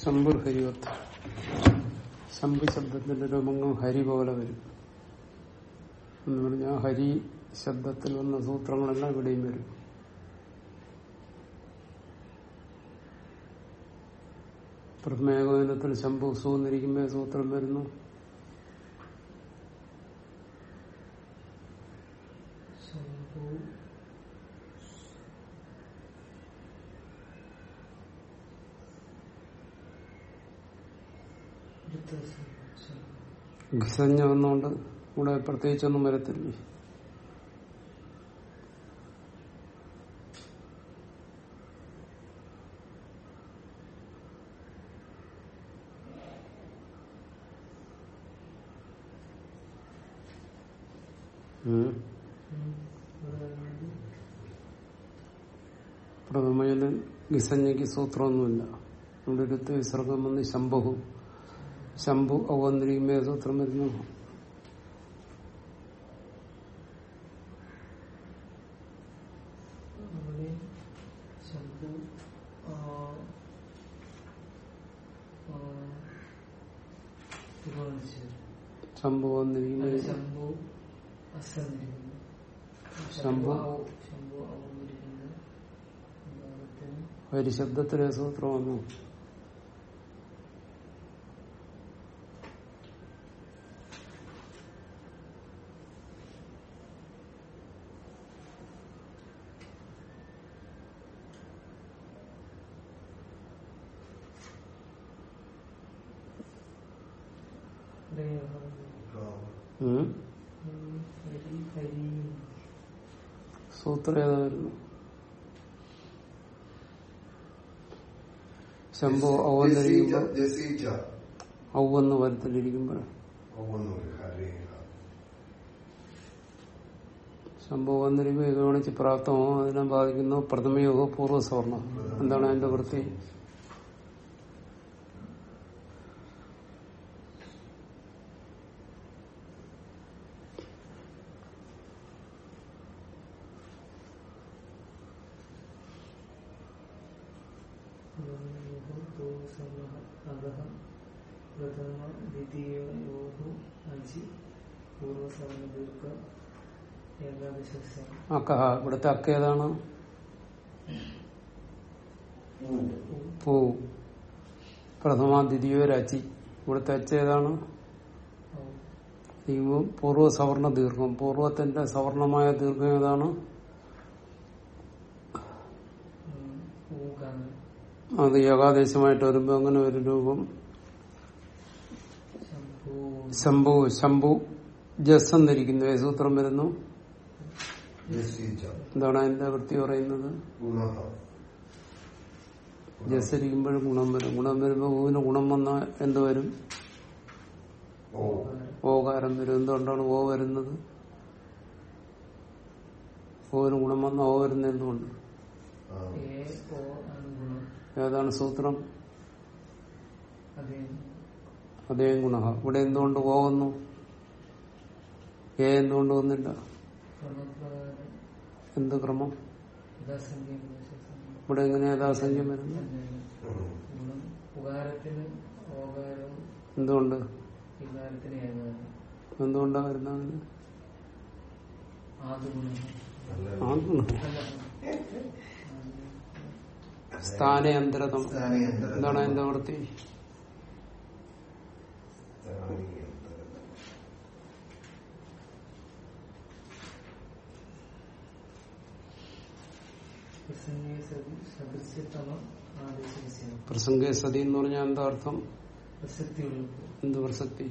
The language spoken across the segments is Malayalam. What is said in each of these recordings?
ശംഭുർ ഹരിവത്ത് ശംഭു ശബ്ദത്തിന്റെ രൂപങ്ങൾ ഹരി പോലെ വരും. എന്ന് പറഞ്ഞാൽ ഹരി ശബ്ദത്തിൽ വന്ന സൂത്രങ്ങളെല്ലാം ഇവിടെയും വരും. പ്രമേകോദിനത്തിൽ ശംഭു സൂന്നിരിക്കുമ്പോ സൂത്രം വരുന്നു ശംഭു ഋതസ് ശംഭു ഘിസഞ്ഞ വന്നുകൊണ്ട് ഇവിടെ പ്രത്യേകിച്ചൊന്നും വരത്തില്ലേ. പ്രഥമയിൽ ഗിസഞ്ജയ്ക്ക് സൂത്രമൊന്നുമില്ല. നമ്മുടെ അടുത്ത് വിസർഗം വന്ന് ശംഭു ശംഭു ഔവന്നിരിക്കുമ്പോ ഏത് സൂത്രം വരുന്നു അവിടെ ശംഭു ആ, ആ, ത്രികോണശ്ശേരി. ശംഭു വന്നിരിക്കുമ്പോ അത് ശംഭു അസന്നിരിക്കുന്നു ശംഭു. ഔ- ശംഭു ഔന്നിരിക്കുന്നു ഭാഗത്തിന് ഒരു ശബ്ദത്തിലെ സൂത്രം വന്നു സൂത്രം ഏതായിരുന്നു ശംഭു ഔവന്നിരിക്കുമ്പോ ഔവെന്ന് വരത്തിലിരിക്കുമ്പോ ശംഭു വന്നിരിക്കുമ്പോ ഇത് കാണിച്ച് പ്രാപ്തമോ അതിനെ ബാധിക്കുന്നു. പ്രഥമയോഗോ പൂർവസവർണം എന്താണ് അതിന്റെ വൃത്തി? അക്കഹ ഇവിടുത്തെ അക്ക ഏതാണ്? പൂ. പ്രഥമ ദ്വിതീയോ രചി ഇവിടുത്തെ അച്ച ഏതാണ്? പൂർവ സവർണ ദീർഘം. പൂർവത്തിന്റെ സവർണമായ ദീർഘം ഏതാണ്? അത് ഏകാദേശമായിട്ട് വരുമ്പോ അങ്ങനെ ഒരു രൂപം? ശംഭു ശംഭു ജസ് എന്നിരിക്കുന്നു. സൂത്രം വരുന്നു? എന്താണ് അതിന്റെ വൃത്തി പറയുന്നത്? ഗുണഃ. ജസ് ഇരിക്കുമ്പോഴും ഗുണം വരും. ഗുണം വരുമ്പോ ഊവിന് ഗുണം വന്ന എന്ത് വരും? ഓ. ഓകാരം വരും. എന്തുകൊണ്ടാണ് ഓ വരുന്നത്? ഓവിന് ഗുണം വന്ന ഓ വരുന്ന എന്തുകൊണ്ട്? ഏതാണ് സൂത്രം? അതേ ഗുണ ഇവിടെ എന്തുകൊണ്ട് പോകുന്നു? ഏ എന്തുകൊണ്ട് വന്നില്ല? എന്ത് ക്രമം? ഇവിടെ എങ്ങനെ യഥാസംഖ്യം വരുന്നു? എന്തുകൊണ്ട്? എന്തുകൊണ്ടാ വരുന്നത് സ്ഥാനയന്ത്രം സ്ഥാനയന്ത്രതം. എന്താണ് എന്താ വൃത്തി. പ്രസംഗേ സതി എന്ന് പറഞ്ഞാൽ എന്താ അർത്ഥം? എന്ത് പ്രസക്തി?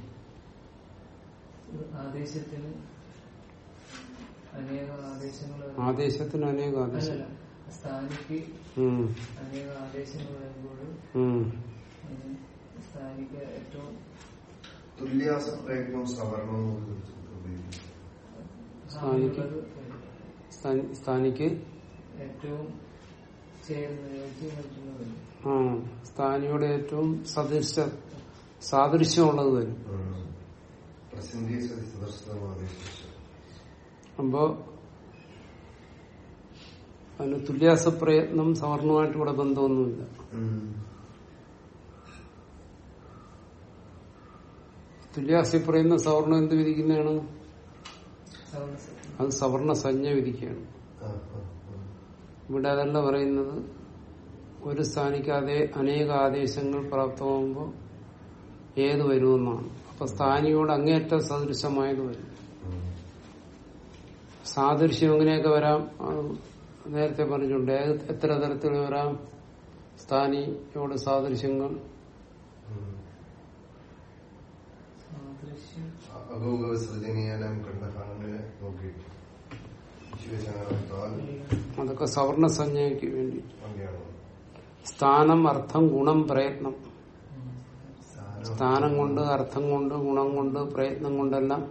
ആദേശത്തിന് അനേക ആദേശങ്ങൾ. ആദേശത്തിന് അനേക ആദേശം. സ്ഥാനിക്ക് അനേക ആദേശങ്ങൾ വരുമ്പോൾ ഉം. സ്ഥാനിക്ക് ഏറ്റവും സ്ഥാനിക്ക്? ഏറ്റവും ആ സ്ഥാനിയുടെ ഏറ്റവും സദൃശ സാദൃശ്യമുള്ളത് വരും അപ്പോ അതിന് തുല്യാസ പ്രയത്നം സവർണമായിട്ട് ഇവിടെ ബന്ധമൊന്നുമില്ല. തുല്യാസി പറയുന്ന സവർണം എന്ത് വിധിക്കുന്നതാണ്? അത് സവർണ സഞ്ജ വിധിക്കുകയാണ്. ഇവിടെ അതല്ല പറയുന്നത്. ഒരു സ്ഥാനിക്ക് അതേ അനേക ആദേശങ്ങൾ പ്രാപ്തമാകുമ്പോൾ ഏത് വരുമെന്നാണ്. അപ്പൊ സ്ഥാനിയോട് അങ്ങേയറ്റം സദൃശമായത് വരും. സാദൃശ്യം എങ്ങനെയൊക്കെ വരാം? നേരത്തെ പറഞ്ഞിട്ടുണ്ട്. എത്ര തരത്തിൽ വരാം? സ്ഥാനിയോട് സാദൃശ്യങ്ങൾ. നോക്കിയിട്ട് അതൊക്കെ സവർണ സംജ്ഞയ്ക്ക് വേണ്ടി സ്ഥാനം അർത്ഥം ഗുണം പ്രയത്നം. സ്ഥാനം കൊണ്ട് അർത്ഥം കൊണ്ട് ഗുണം കൊണ്ട് പ്രയത്നം കൊണ്ടെല്ലാം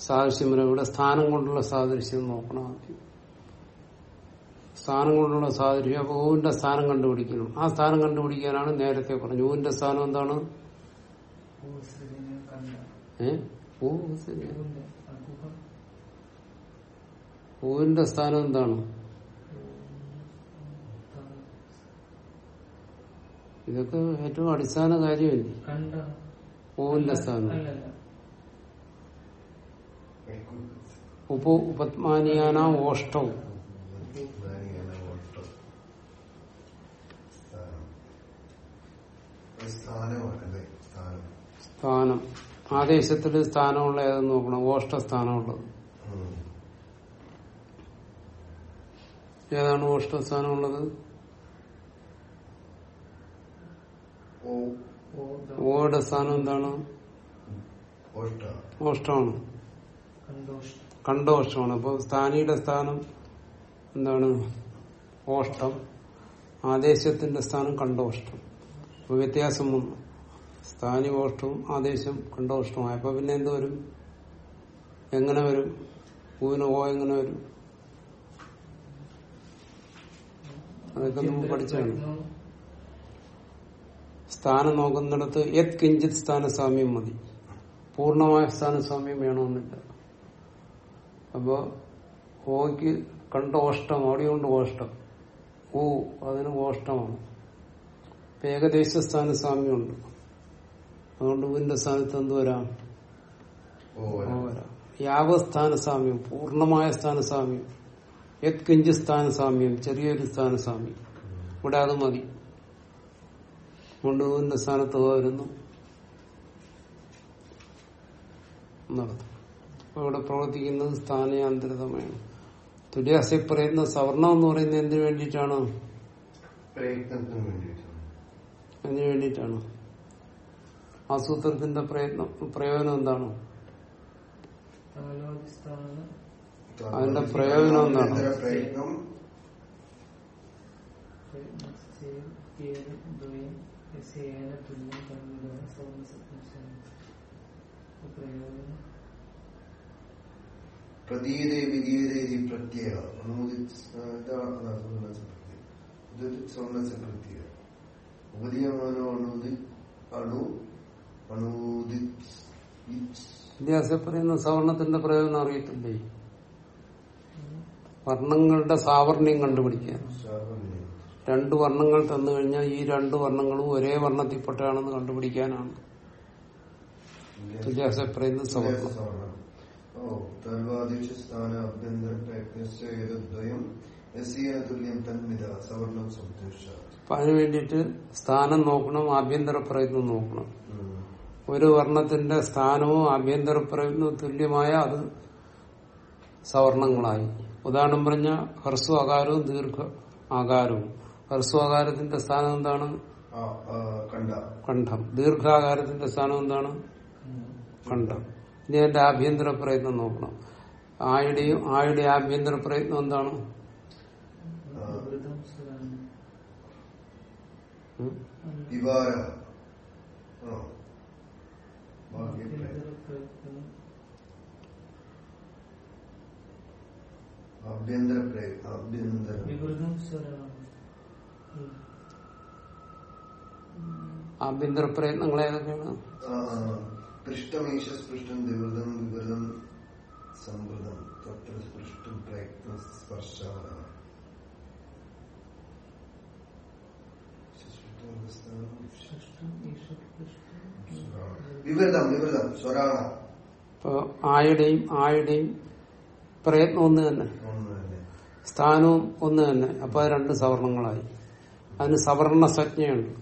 സാദൃശ്യം വരും ഇവിടെ സ്ഥാനം കൊണ്ടുള്ള സാദൃശ്യം നോക്കണം ആദ്യം. സ്ഥാനം കൊണ്ടുള്ള സാദൃശ്യം അപ്പൊ ഊവിന്റെ സ്ഥാനം കണ്ടുപിടിക്കണം. ആ സ്ഥാനം കണ്ടുപിടിക്കാനാണ് നേരത്തെ പറഞ്ഞു ഊവിന്റെ സ്ഥാനം എന്താണ്? ഊവിന്റെ സ്ഥാനം എന്താണ്? ഇതൊക്കെ ഏറ്റവും അടിസ്ഥാന കാര്യമല്ലേ? പൂവിന്റെ സ്ഥാനം. അല്ലല്ല ഉപ ഉപത്മാനിയാന ഓഷ്ടവും സ്ഥാനം. ആദേശത്തിൽ സ്ഥാനമുള്ള ഏതെന്ന് നോക്കണം. ഓഷ്ട സ്ഥാനമുള്ളത്. ഏതാണ് ഓഷ്ട സ്ഥാനമുള്ളത്? ഓയുടെ സ്ഥാനം എന്താണ്? ഓഷ്ട ഓഷ്ടമാണ് കണ്ടോഷ് കണ്ടോഷ്ടമാണ് അപ്പോൾ സ്ഥാനിയുടെ സ്ഥാനം എന്താണ്? ഓഷ്ടം ആദേശത്തിന്റെ സ്ഥാനം കണ്ടോഷ്ടം അപ്പൊ വ്യത്യാസം വന്നു സ്ഥാനി ഓഷ്ടവും ആദേശം കണ്ടോഷ്ടമായി അപ്പൊ പിന്നെ എന്ത് വരും? എങ്ങനെ വരും? പൂവിന് ഓ എങ്ങനെ വരും? അതൊക്കെ നമ്മൾ പഠിച്ചാണ് സ്ഥാനം നോക്കുന്നിടത്ത് യത് കിഞ്ചിത് സ്ഥാനസ്വാമ്യം മതി. പൂർണമായ സ്ഥാനസ്വാമ്യം വേണമെന്നില്ല. അപ്പോ ഓയ്ക്ക് കണ്ട ഓഷ്ടം അവിടെ കൊണ്ട് ഓഷ്ടം. ഊ അതിന് ഓഷ്ടമാണ്. ഏകദേശ സ്ഥാനസാമ്യമുണ്ട് അതുകൊണ്ട് ഊവിന്റെ സ്ഥാനത്ത് എന്ത് വരാം? സാമ്യം പൂർണമായ സ്ഥാന സാമ്യം പൂർണമായ സ്ഥാനസാമ്യം യത് കിഞ്ച് സ്ഥാനസാമ്യം ചെറിയൊരു സ്ഥാനസാമ്യം ഇവിടെ അത് മതി. കൊണ്ടുപോകുന്ന സ്ഥാനത്ത് വരുന്നു. നടത്തും ഇവിടെ പ്രവർത്തിക്കുന്നത് സ്ഥാനയാന്തരിതമാണ്. തുര്യാസി പറയുന്ന സവർണം എന്ന് പറയുന്നത് എന്തിനു വേണ്ടിയിട്ടാണ്? പ്രയത്നത്തിന് വേണ്ടിയിട്ടാണ്? എന്തിനു സൂത്രത്തിന്റെ പ്രയത്നം പ്രയോജനം എന്താണ്? അതിന്റെ പ്രയോജനം എന്താണ്? പ്രതീയതേ വിധീയതേ പ്രത്യയ. ഇതൊരു സ്വർണ പ്രത്യയ ഉപദീയമാനോ അണുതി അണു വിദ്യാസി പറയുന്ന സവർണത്തിന്റെ പ്രയോജനം അറിയത്തില്ലേ? വർണങ്ങളുടെ സാവർണ്യം കണ്ടുപിടിക്കാൻ. രണ്ട് വർണങ്ങൾ തന്നു കഴിഞ്ഞാൽ ഈ രണ്ട് വർണങ്ങളും ഒരേ വർണത്തിൽപ്പെട്ടാണെന്ന് കണ്ടുപിടിക്കാനാണ്. വിദ്യാസി പറയുന്നത് സവർണം. അപ്പൊ അതിനു വേണ്ടിയിട്ട് സ്ഥാനം നോക്കണം ആഭ്യന്തര പ്രയത്നം നോക്കണം. ഒരു വർണത്തിന്റെ സ്ഥാനവും ആഭ്യന്തര പ്രയത്നവും തുല്യമായ അത് സവർണങ്ങളായി. ഉദാഹരണം പറഞ്ഞ ഹ്രസ്വ ആകാരവും ദീർഘ ആകാരവും. ഹ്രസ്വ ആകാരത്തിന്റെ സ്ഥാനം എന്താണ്? കണ്ഠം. ദീർഘാകാരത്തിന്റെ സ്ഥാനം എന്താണ്? കണ്ഠം. ഇനി അതിന്റെ ആഭ്യന്തര പ്രയത്നം നോക്കണം. ആയുടെയും ആയുടെ ആഭ്യന്തര പ്രയത്നം എന്താണ് വൃതം ആഭ്യന്തര ആഭ്യന്തര വിവൃതം ആഭ്യന്തര പ്രയത്നങ്ങൾ ഏതൊക്കെയാണ് പൃഷ്ടമേശസ്പൃഷ്ടം പൃഷ്ടമീശ സ്പൃഷ്ടം ദിവൃതം വിവൃതം സംവൃതം. തത്ര സ്പൃഷ്ടം പ്രയത്ന സ്പർശാന വിവൃതം വിവൃതം സ്വരാണ. ഇപ്പൊ ആയുടെയും ആയുടെയും പ്രയത്നം ഒന്ന് തന്നെ. സ്ഥാനവും ഒന്ന് തന്നെ. അപ്പൊ അത് രണ്ട് സവർണങ്ങളായി. അതിന് സവർണ സംജ്ഞയുണ്ട്.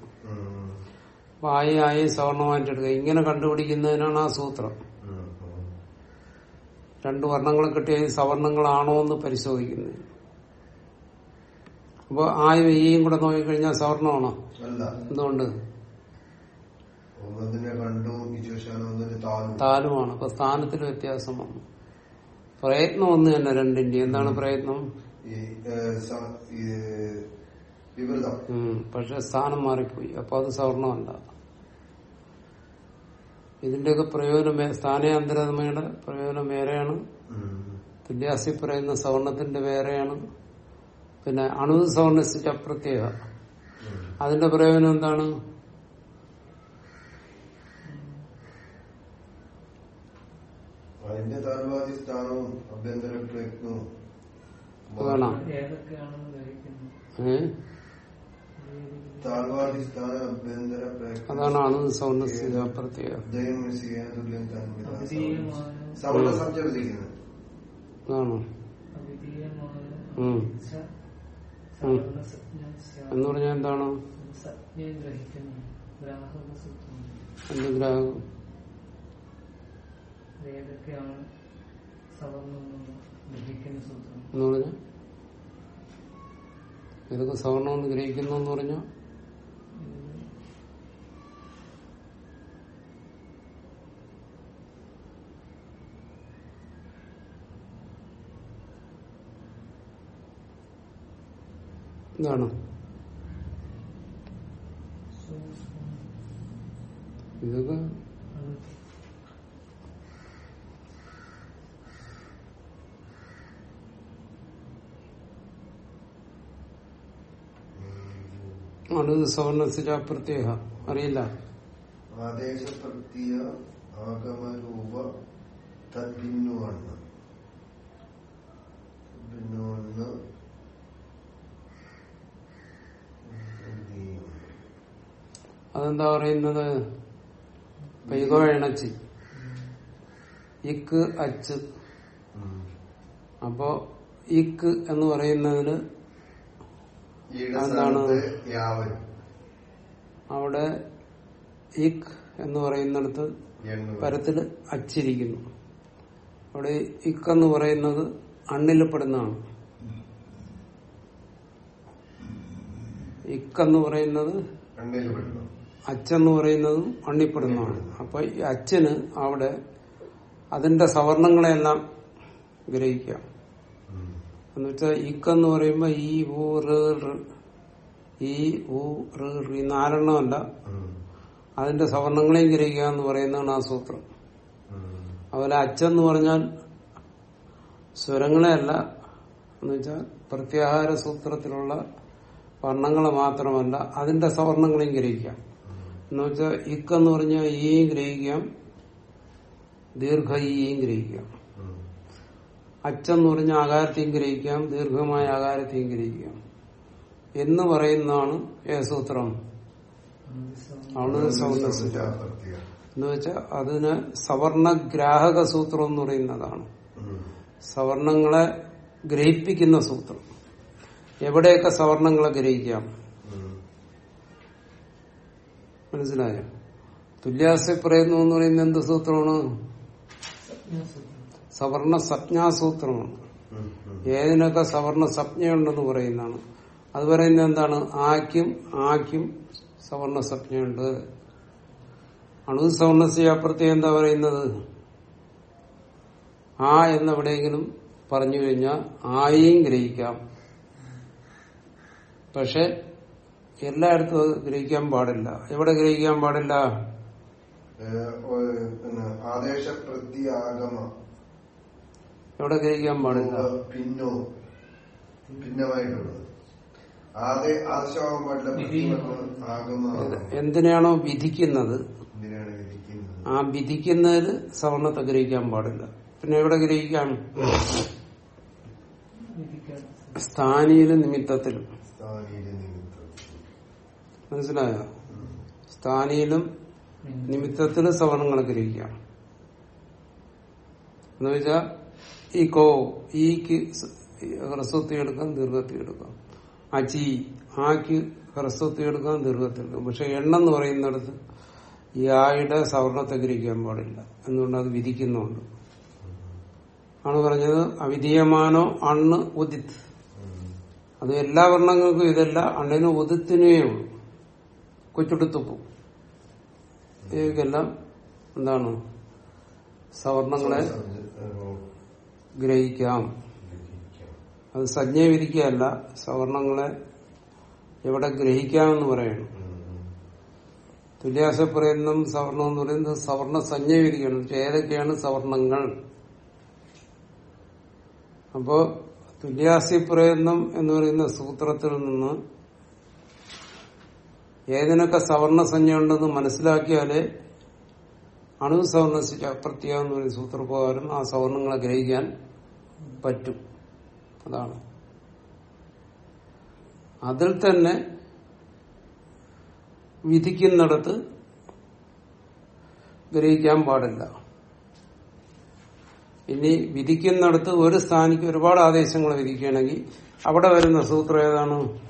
അപ്പൊ ആയി ആയി സവർണമായിട്ട് എടുക്കുക. ഇങ്ങനെ കണ്ടുപിടിക്കുന്നതിനാണ് ആ സൂത്രം. രണ്ട് വർണങ്ങൾ കിട്ടിയ സവർണങ്ങളാണോ എന്ന് പരിശോധിക്കുന്നത്. അപ്പൊ ആയും ഈയും കൂടെ നോക്കിക്കഴിഞ്ഞാൽ സവർണമാണോ? എന്തുകൊണ്ട്? താലുമാണ്. അപ്പൊ സ്ഥാനത്തിൽ വ്യത്യാസം വന്നു. പ്രയത്നം ഒന്ന് തന്നെ രണ്ടിന്റെ എന്താണ് പ്രയത്നം? പക്ഷെ സ്ഥാനം മാറിപ്പോയി. അപ്പൊ അത് സവർണമല്ല. ഇതിന്റെയൊക്കെ പ്രയോജനം സ്ഥാനാന്തരമയുടെ പ്രയോജനം വേറെയാണ്. തുല്യാസി പറയുന്ന സവർണത്തിന്റെ വേറെയാണ്. പിന്നെ അണു സവർണസിന്റെ അപ്രത്യേക അതിന്റെ പ്രയോജനം എന്താണ്? അതിന്റെ താൽവാദി സ്ഥാനവും അഭ്യന്തര പ്രയത്നവും വേണം അതാണ് അണു സവർണസിന്റെ അപ്രത്യേക അതാണ്. എന്ന് പറഞ്ഞാൽ എന്താണ്? എന്ത് ഗ്രാഹകം? എന്ന് പറഞ്ഞാൽ ഇതൊക്കെ സവർണമെന്ന് ഗ്രഹിക്കുന്നു എന്ന് പറഞ്ഞാൽ? എന്താണ് ഇതൊക്കെ അണു സവർണസിന്റെ പ്രത്യേക അറിയില്ല. ആദേശപ്രത്യ ആഗമരൂപ തദ്ഭിന്നുവാണ് ഭിന്നുവെന്ന് അതെന്താ പറയുന്നത്? പൈകോ ഇണച്ചി ഇക്ക് അച്ച്. അപ്പോ ഇക്ക് എന്ന് പറയുന്നതിന് എന്താണ്? അവിടെ ഇക് എന്ന് പറയുന്നിടത്ത് പരത്തിൽ അച്ചിരിക്കുന്നു. അവിടെ ഇക്ക് എന്ന് പറയുന്നത് അണ്ണിലപ്പെടുന്നതാണ്. ഇക്കെന്ന് പറയുന്നത് അച്ചെന്ന് പറയുന്നതും അണ്ണിപ്പെടുന്നതാണ് അപ്പൊ ഈ അച്ഛന് അവിടെ അതിന്റെ സവർണങ്ങളെല്ലാം ഗ്രഹിക്കാം എന്ന് വെച്ചാൽ ഇക്കെന്ന് പറയുമ്പോ ഈ ഊ ഈ ഊ ഈ നാലെണ്ണമല്ല അതിന്റെ സവർണങ്ങളെയും ഗ്രഹിക്കുക എന്ന് പറയുന്നതാണ് ആ സൂത്രം. അതുപോലെ അച്ഛന്ന് പറഞ്ഞാൽ സ്വരങ്ങളെയല്ല എന്ന് വെച്ചാൽ പ്രത്യാഹാര സൂത്രത്തിലുള്ള വർണങ്ങളെ മാത്രമല്ല അതിന്റെ സവർണങ്ങളെയും ഗ്രഹിക്കാം എന്ന് ഇക്ക എന്ന് പറഞ്ഞാൽ ഈയും ഗ്രഹിക്കാം ദീർഘ ഈയും ഗ്രഹിക്കാം അച്ചെന്ന് പറഞ്ഞ ആകാരത്തെയും ഗ്രഹിക്കാം ദീർഘമായ ആകാരത്തെയും ഗ്രഹിക്കാം. എന്ന് പറയുന്നതാണ് ഏസൂത്രം അണു സവർണസിന്റെ എന്ന് വെച്ചാൽ അതിന് സവർണഗ്രാഹക സൂത്രം എന്ന് പറയുന്നതാണ്. സവർണങ്ങളെ ഗ്രഹിപ്പിക്കുന്ന സൂത്രം. എവിടെയൊക്കെ സവർണങ്ങളെ ഗ്രഹിക്കാം? മനസ്സിലായോ? തുല്യാസെ പ്രയത്നം എന്ന് പറയുന്നത് എന്ത് സൂത്രമാണ്? സവർണ സപ്ഞാസൂത്രമാണ് ഏതിനൊക്കെ സവർണ സംജ്ഞയുണ്ടെന്ന് പറയുന്നതാണ്. അത് പറയുന്നത് എന്താണ്? ആക്കും ആക്കും സവർണ സപ്ഞയുണ്ട് അണു സവർണസ്യ അപ്രത്യം എന്താ പറയുന്നത്? ആ എന്നെവിടെയെങ്കിലും പറഞ്ഞു കഴിഞ്ഞാൽ ആയും ഗ്രഹിക്കാം. പക്ഷെ എല്ലായിടത്തും അത് ഗ്രഹിക്കാൻ പാടില്ല. എവിടെ ഗ്രഹിക്കാൻ പാടില്ല? ആദേശ പ്രത്യാഗമ എവിടെ ഗ്രഹിക്കാൻ പാടില്ല? പിന്നോ ഭിന്നമായിട്ടുള്ളത്. എന്തിനാണോ വിധിക്കുന്നത്? എന്തിനാണ് വിധിക്കുന്നത്? ആ വിധിക്കുന്നതിൽ സവർണത്തെ ഗ്രഹിക്കാൻ പാടില്ല. പിന്നെ എവിടെ ഗ്രഹിക്കാം? സ്ഥാനീയ നിമിത്തത്തിലും. മനസ്സിലായോ? സ്ഥാനിയിലും നിമിത്തത്തിലും സവർണം ഗ്രഹിക്കാം എന്ന് വെച്ചാ ഈ കോ ഈക്ക് ഹ്രസ്വത്തി എടുക്കാം ദീർഘത്തി എടുക്കാം. അചി ആക്ക് ഹ്രസ്വത്തി എടുക്കാം ദീർഘത്തി എടുക്കാം. പക്ഷെ എണ്ണെന്ന് പറയുന്നിടത്ത് ഈ ആയുടെ സവർണത്തെ ഗ്രഹിക്കാൻ പാടില്ല. എന്തുകൊണ്ട്? അത് വിധിക്കുന്നുണ്ട് ആണ് പറഞ്ഞത് അവിധീയമാനോ അണ്ണ് ഉദിത് അത് എല്ലാ വർണങ്ങൾക്കും ഇതല്ല അണ്ണിന് ഉദിത്തിനേ ഉള്ളൂ. കൊച്ചുടുത്തുപ്പു ഇവയ്ക്കെല്ലാം എന്താണ്? സവർണങ്ങളെ ഗ്രഹിക്കാം. അത് സജ്ഞയെ വിധിക്കുകയല്ല സവർണങ്ങളെ എവിടെ ഗ്രഹിക്കാമെന്ന് പറയണം. തുല്യാസപ്രയത്നം സവർണം എന്ന് പറയുന്നത് സവർണ സഞ്ജ വിധിക്കണം ഏതൊക്കെയാണ് സവർണങ്ങൾ? അപ്പോ തുല്യാസി പ്രയത്നം എന്ന് പറയുന്ന സൂത്രത്തിൽ നിന്ന് ഏതിനൊക്കെ സവർണ സംജ്ഞ ഉണ്ടെന്ന് മനസ്സിലാക്കിയാലേ അണു സവർണ പ്രത്യേകം എന്ന് പറയുന്ന സൂത്രപ്രകാരം ആ സവർണങ്ങളെ ഗ്രഹിക്കാൻ പറ്റും. അതാണ്. അതിൽ തന്നെ വിധിക്കുന്നിടത്ത് ഗ്രഹിക്കാൻ പാടില്ല. ഇനി വിധിക്കുന്നിടത്ത് ഒരു സ്ഥാനിക്ക് ഒരുപാട് ആദേശങ്ങൾ വിധിക്കുകയാണെങ്കിൽ അവിടെ വരുന്ന സൂത്രം ഏതാണ്?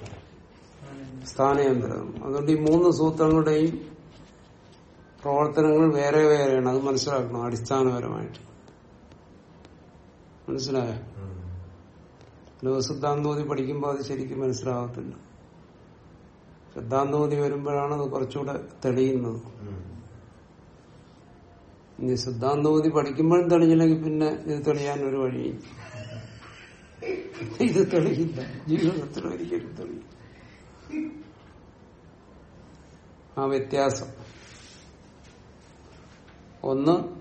സ്ഥാനയന്ത്രം അതുകൊണ്ട് ഈ മൂന്ന് സൂത്രങ്ങളുടെയും പ്രവർത്തനങ്ങൾ വേറെ വേറെയാണ്. അത് മനസ്സിലാക്കണം അടിസ്ഥാനപരമായിട്ട്. മനസ്സിലായോ? ലോകസിദ്ധാന്തോതി പഠിക്കുമ്പോൾ അത് ശരിക്കും മനസ്സിലാകത്തില്ല. സിദ്ധാന്തോതി വരുമ്പോഴാണ് അത് കുറച്ചുകൂടെ തെളിയുന്നത്. ഇനി സിദ്ധാന്തോതി പഠിക്കുമ്പോഴും തെളിഞ്ഞില്ലെങ്കിൽ പിന്നെ ഇത് തെളിയാൻ ഒരു വഴി ഇത് തെളിയില്ല. ജീവിതത്തിൽ ഒരിക്കലും തെളിയില്ല. ആ വ്യത്യാസം. ഒന്ന്.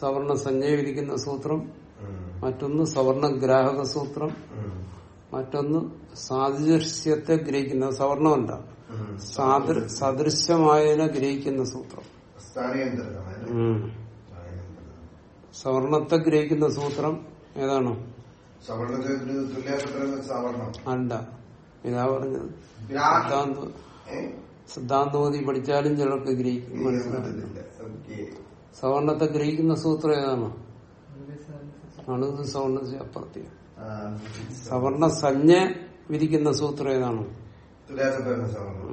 സവർണ സഞ്ജയിരിക്കുന്ന സൂത്രം. മറ്റൊന്ന് സവർണ ഗ്രാഹക സൂത്രം. മറ്റൊന്ന് സാദൃശ്യത്തെ ഗ്രഹിക്കുന്ന സവർണമല്ല സാദൃ സദൃശ്യമായതിനെ ഗ്രഹിക്കുന്ന സൂത്രം. സവർണത്തെ ഗ്രഹിക്കുന്ന സൂത്രം ഏതാണോ? അല്ല ഇതാ പറഞ്ഞത്. സിദ്ധാന്ത ഏ? പഠിച്ചാലും ചിലർക്ക് ഗ്രഹിക്കും ഓക്കേ. സവർണത്തെ ഗ്രഹിക്കുന്ന സൂത്രം ഏതാണ്? അണുത് സവർണ അപ്രത്യം ആ, സവർണ സഞ്ജ വിരിക്കുന്ന സൂത്രം ഏതാണ്? തുല്യാസപ്രയം സവർണം.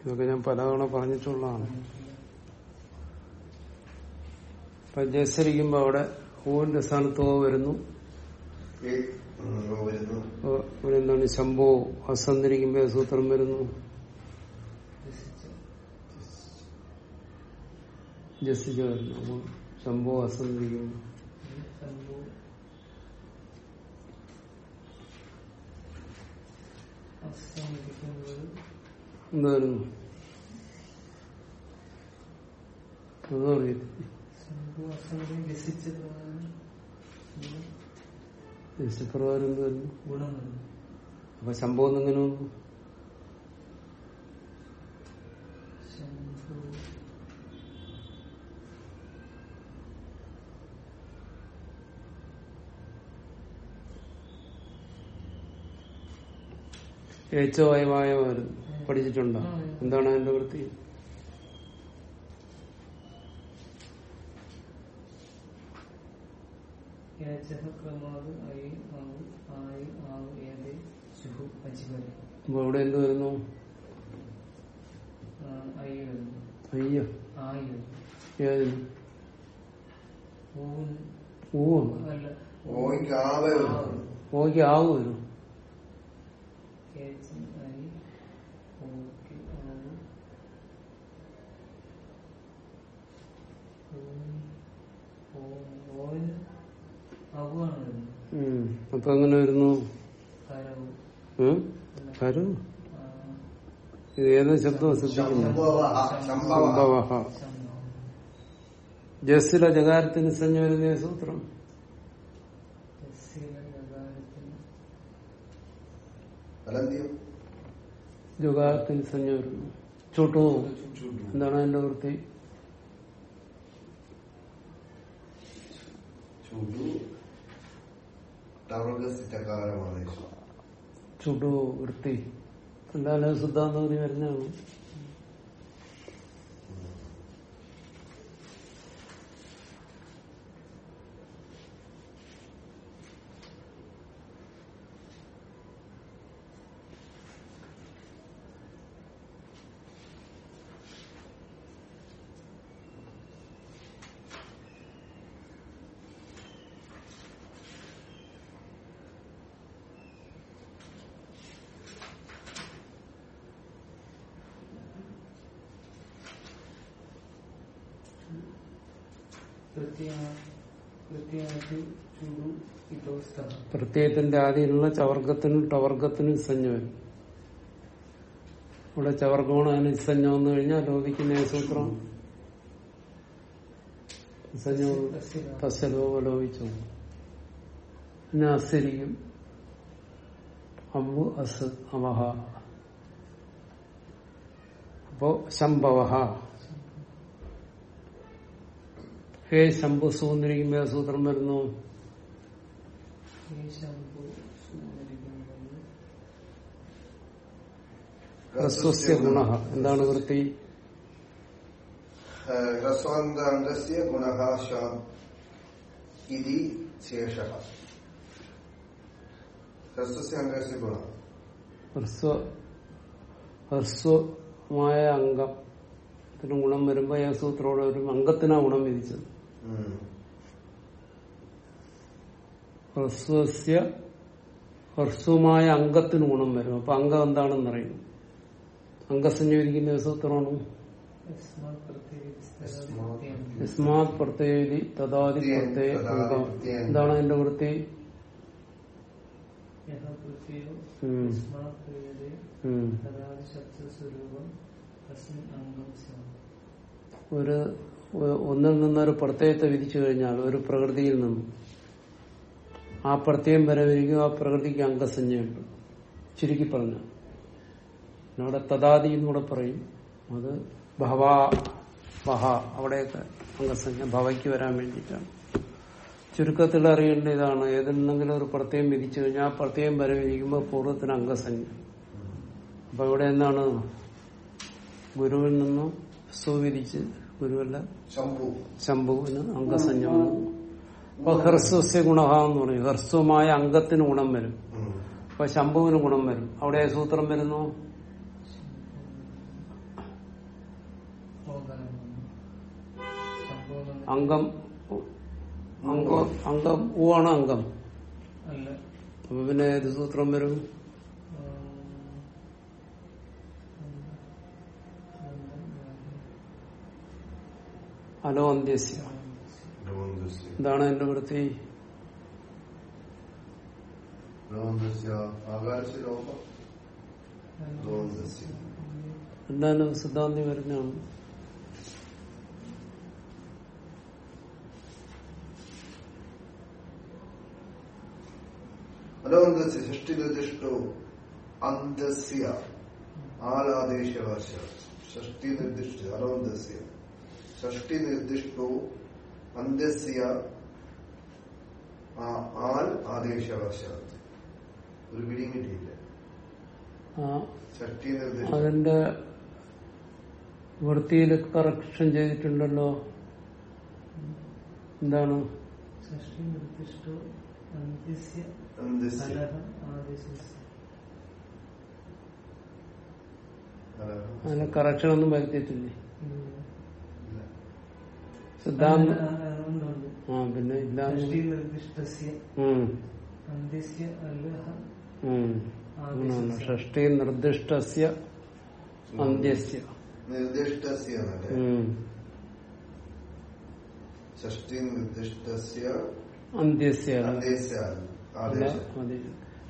ഇതൊക്കെ ഞാൻ പലതവണ പറഞ്ഞിട്ടുള്ളതാണ്. ഇപ്പൊ ജസ്സരിക്കുമ്പോ അവിടെ ഹൂവിന്റെ സ്ഥാനത്ത് ഓ വരുന്നു. എന്താണ് ശംഭോ അസന്തിരിക്കുമ്പോ സൂത്രം വരുന്നു. ജസ്സിച്ച് വരുന്നു. അപ്പൊ ശംഭോ അസന്തിരിക്കുമ്പോ അസ്തമിക്കുന്നത് എന്ത് വരുന്നു. അതും അറിയത്തില്ല ശംഭു അസംഖ്യം രസിച്ച പ്രകാരം ജസ്സിപ്രകാരം എന്ത് വരുന്നു. ഗുണം വന്നു അപ്പൊ സംഭവം എങ്ങനെ വന്നു? ഏച്ചോ വരുന്നു പഠിച്ചിട്ടുണ്ടോ? എന്താണ് അതിന്റെ വൃത്തി? അപ്പൊ അവിടെ എന്ത് വരുന്നു? ഐ വരുന്നു. അയ്യോ. ഏതിന് ഓയ്ക്ക് ആവ് വരും. അപ്പൊ എങ്ങനെ വരുന്നു? കരു ഇത് ഏത് ശബ്ദം ശ്രദ്ധിക്കുന്നു. ജസ്സിലെ ജകാരത്തിന് സഞ്ജ വരുന്ന സൂത്രം. ജുഗാരത്തിന്. സഞ്ജ വരുന്നു. ചുട്ടു. എന്താണ് അതിന്റെ വൃത്തി? ചുടു വൃത്തി. എന്താണ് സിദ്ധാന്തം വരുന്നതാണ് പ്രത്യയത്തിന്റെ ആദ്യമുള്ള ചവർഗത്തിനും ടവർഗത്തിനും ഇസഞ്ഞ വരും. ഇവിടെ ചവർഗമാണ് അതിന് ഇസഞ്ഞ വന്നു കഴിഞ്ഞാൽ ലോപിക്കുന്ന സൂത്രം ഇസഞ്ഞ തസ്യലോപ ലോപിച്ചു പിന്നെ അസരിയും അമ്പു അസ് അവഹ. അപ്പോ ശംഭവ ഹേ ശംഭു സൂന്നിരിക്കുമ്പോ സൂത്രം വരുന്നു. ഹ്രസ്വസ്യ ഗുണ. എന്താണ് വൃത്തി? ഹ്രസ്വാന്തസ്യ ഗുണ ശാം ഇതി ശേഷ. ഹ്രസ്വസ്യ അന്തസ്യ ഗുണ. ഹ്രസ്വ ഹ്രസ്വമായ അംഗം. ഗുണം വരുമ്പോ ഏ സൂത്രോടെ ഒരു അംഗത്തിനാ ഗുണം വിധിച്ചത്. ഹ്രസ്വസ്യ ഹ്രസ്വമായ അംഗത്തിന് ഗുണം വരും. അപ്പൊ അംഗം എന്താണെന്ന് അറിയും? അംഗസഞ്ജീവിക്കുന്ന ഏ സൂത്രമാണ് യസ്മാത് പ്രത്യേക പ്രത്യേകി എന്താണ് അതിന്റെ വൃത്തി? യഹ അംഗം സ്യാം ഒരു ഒന്നിൽ പ്രത്യയത്തെ വിധിച്ചു കഴിഞ്ഞാൽ ഒരു പ്രകൃതിയിൽ നിന്നും ആ പ്രത്യയം വരവിരിക്കും ആ പ്രകൃതിക്ക് അംഗസഞ്ജയുണ്ട് ചുരുക്കി പറഞ്ഞു അവിടെ തദാദി എന്നൂടെ പറയും. അത് ഭവ വഹ അവിടെയൊക്കെ അംഗസഞ്ജ ഭവയ്ക്ക് വരാൻ വേണ്ടിയിട്ടാണ്. ചുരുക്കത്തിൽ അറിയേണ്ട ഇതാണ്. ഏതിൽ നിന്നെങ്കിലും ഒരു പ്രത്യയം വിധിച്ചു കഴിഞ്ഞാൽ ആ പ്രത്യയം വരവിരിക്കുമ്പോൾ പൂർവത്തിന് അംഗസഞ്ജ അപ്പൊ ഇവിടെ എന്താണ്? ഗുരുവിൽ നിന്നും സുവിധിച്ച് ഗുരുവല്ല. ശംഭു. ശംഭുവിന് അംഗസഞ്ജമാണ് അപ്പൊ ഹ്രസ്വസ്യ ഗുണഹ എന്ന് പറയും. ഹ്രസ്വമായ അംഗത്തിന് ഗുണം വരും. അപ്പൊ ശംഭുവിന് ഗുണം വരും. അവിടെ സൂത്രം വരുന്നു? അംഗം അംഗം അംഗം ഊ ആണ് അംഗം. അപ്പൊ പിന്നെ ഏത് സൂത്രം വരും? അലോ അന്ത്യസ്യ ലോകസ്യ എന്താണ് എന്റെ വൃത്തി. എന്താണ് സിദ്ധാന്തി വരുന്നതാണ് അലോന്തസ്യ ഷഷ്ടിനിർദ്ദിഷ്ടോ അന്തസ്യ. ആലാദേശവശ ഷഷ്ടി നിർദ്ദിഷ്ട അലോന്തസ്യ ഷഷ്ടി നിർദ്ദിഷ്ടോ അന്ത്യസ്യ ആ- ആൽ ആദേശവശ ഒരു പിടിയും കിട്ടിയില്ല. ഷഷ്ടി നിർദ്ദിഷ്ട അതിന്റെ വൃത്തിയിൽ കറക്ഷൻ ചെയ്തിട്ടുണ്ടല്ലോ. എന്താണ്? അതിന് കറക്ഷൻ ഒന്നും വരുത്തിയിട്ടില്ലേ. സിദ്ധാന്തം ആ പിന്നെ ഷഷ്ടി നിർദ്ദിഷ്ടസ്യ അന്ത്യസ്യ. നിർദ്ദിഷ്ടസ്യ. ഷഷ്ടി നിർദ്ദിഷ്ടസ്യ.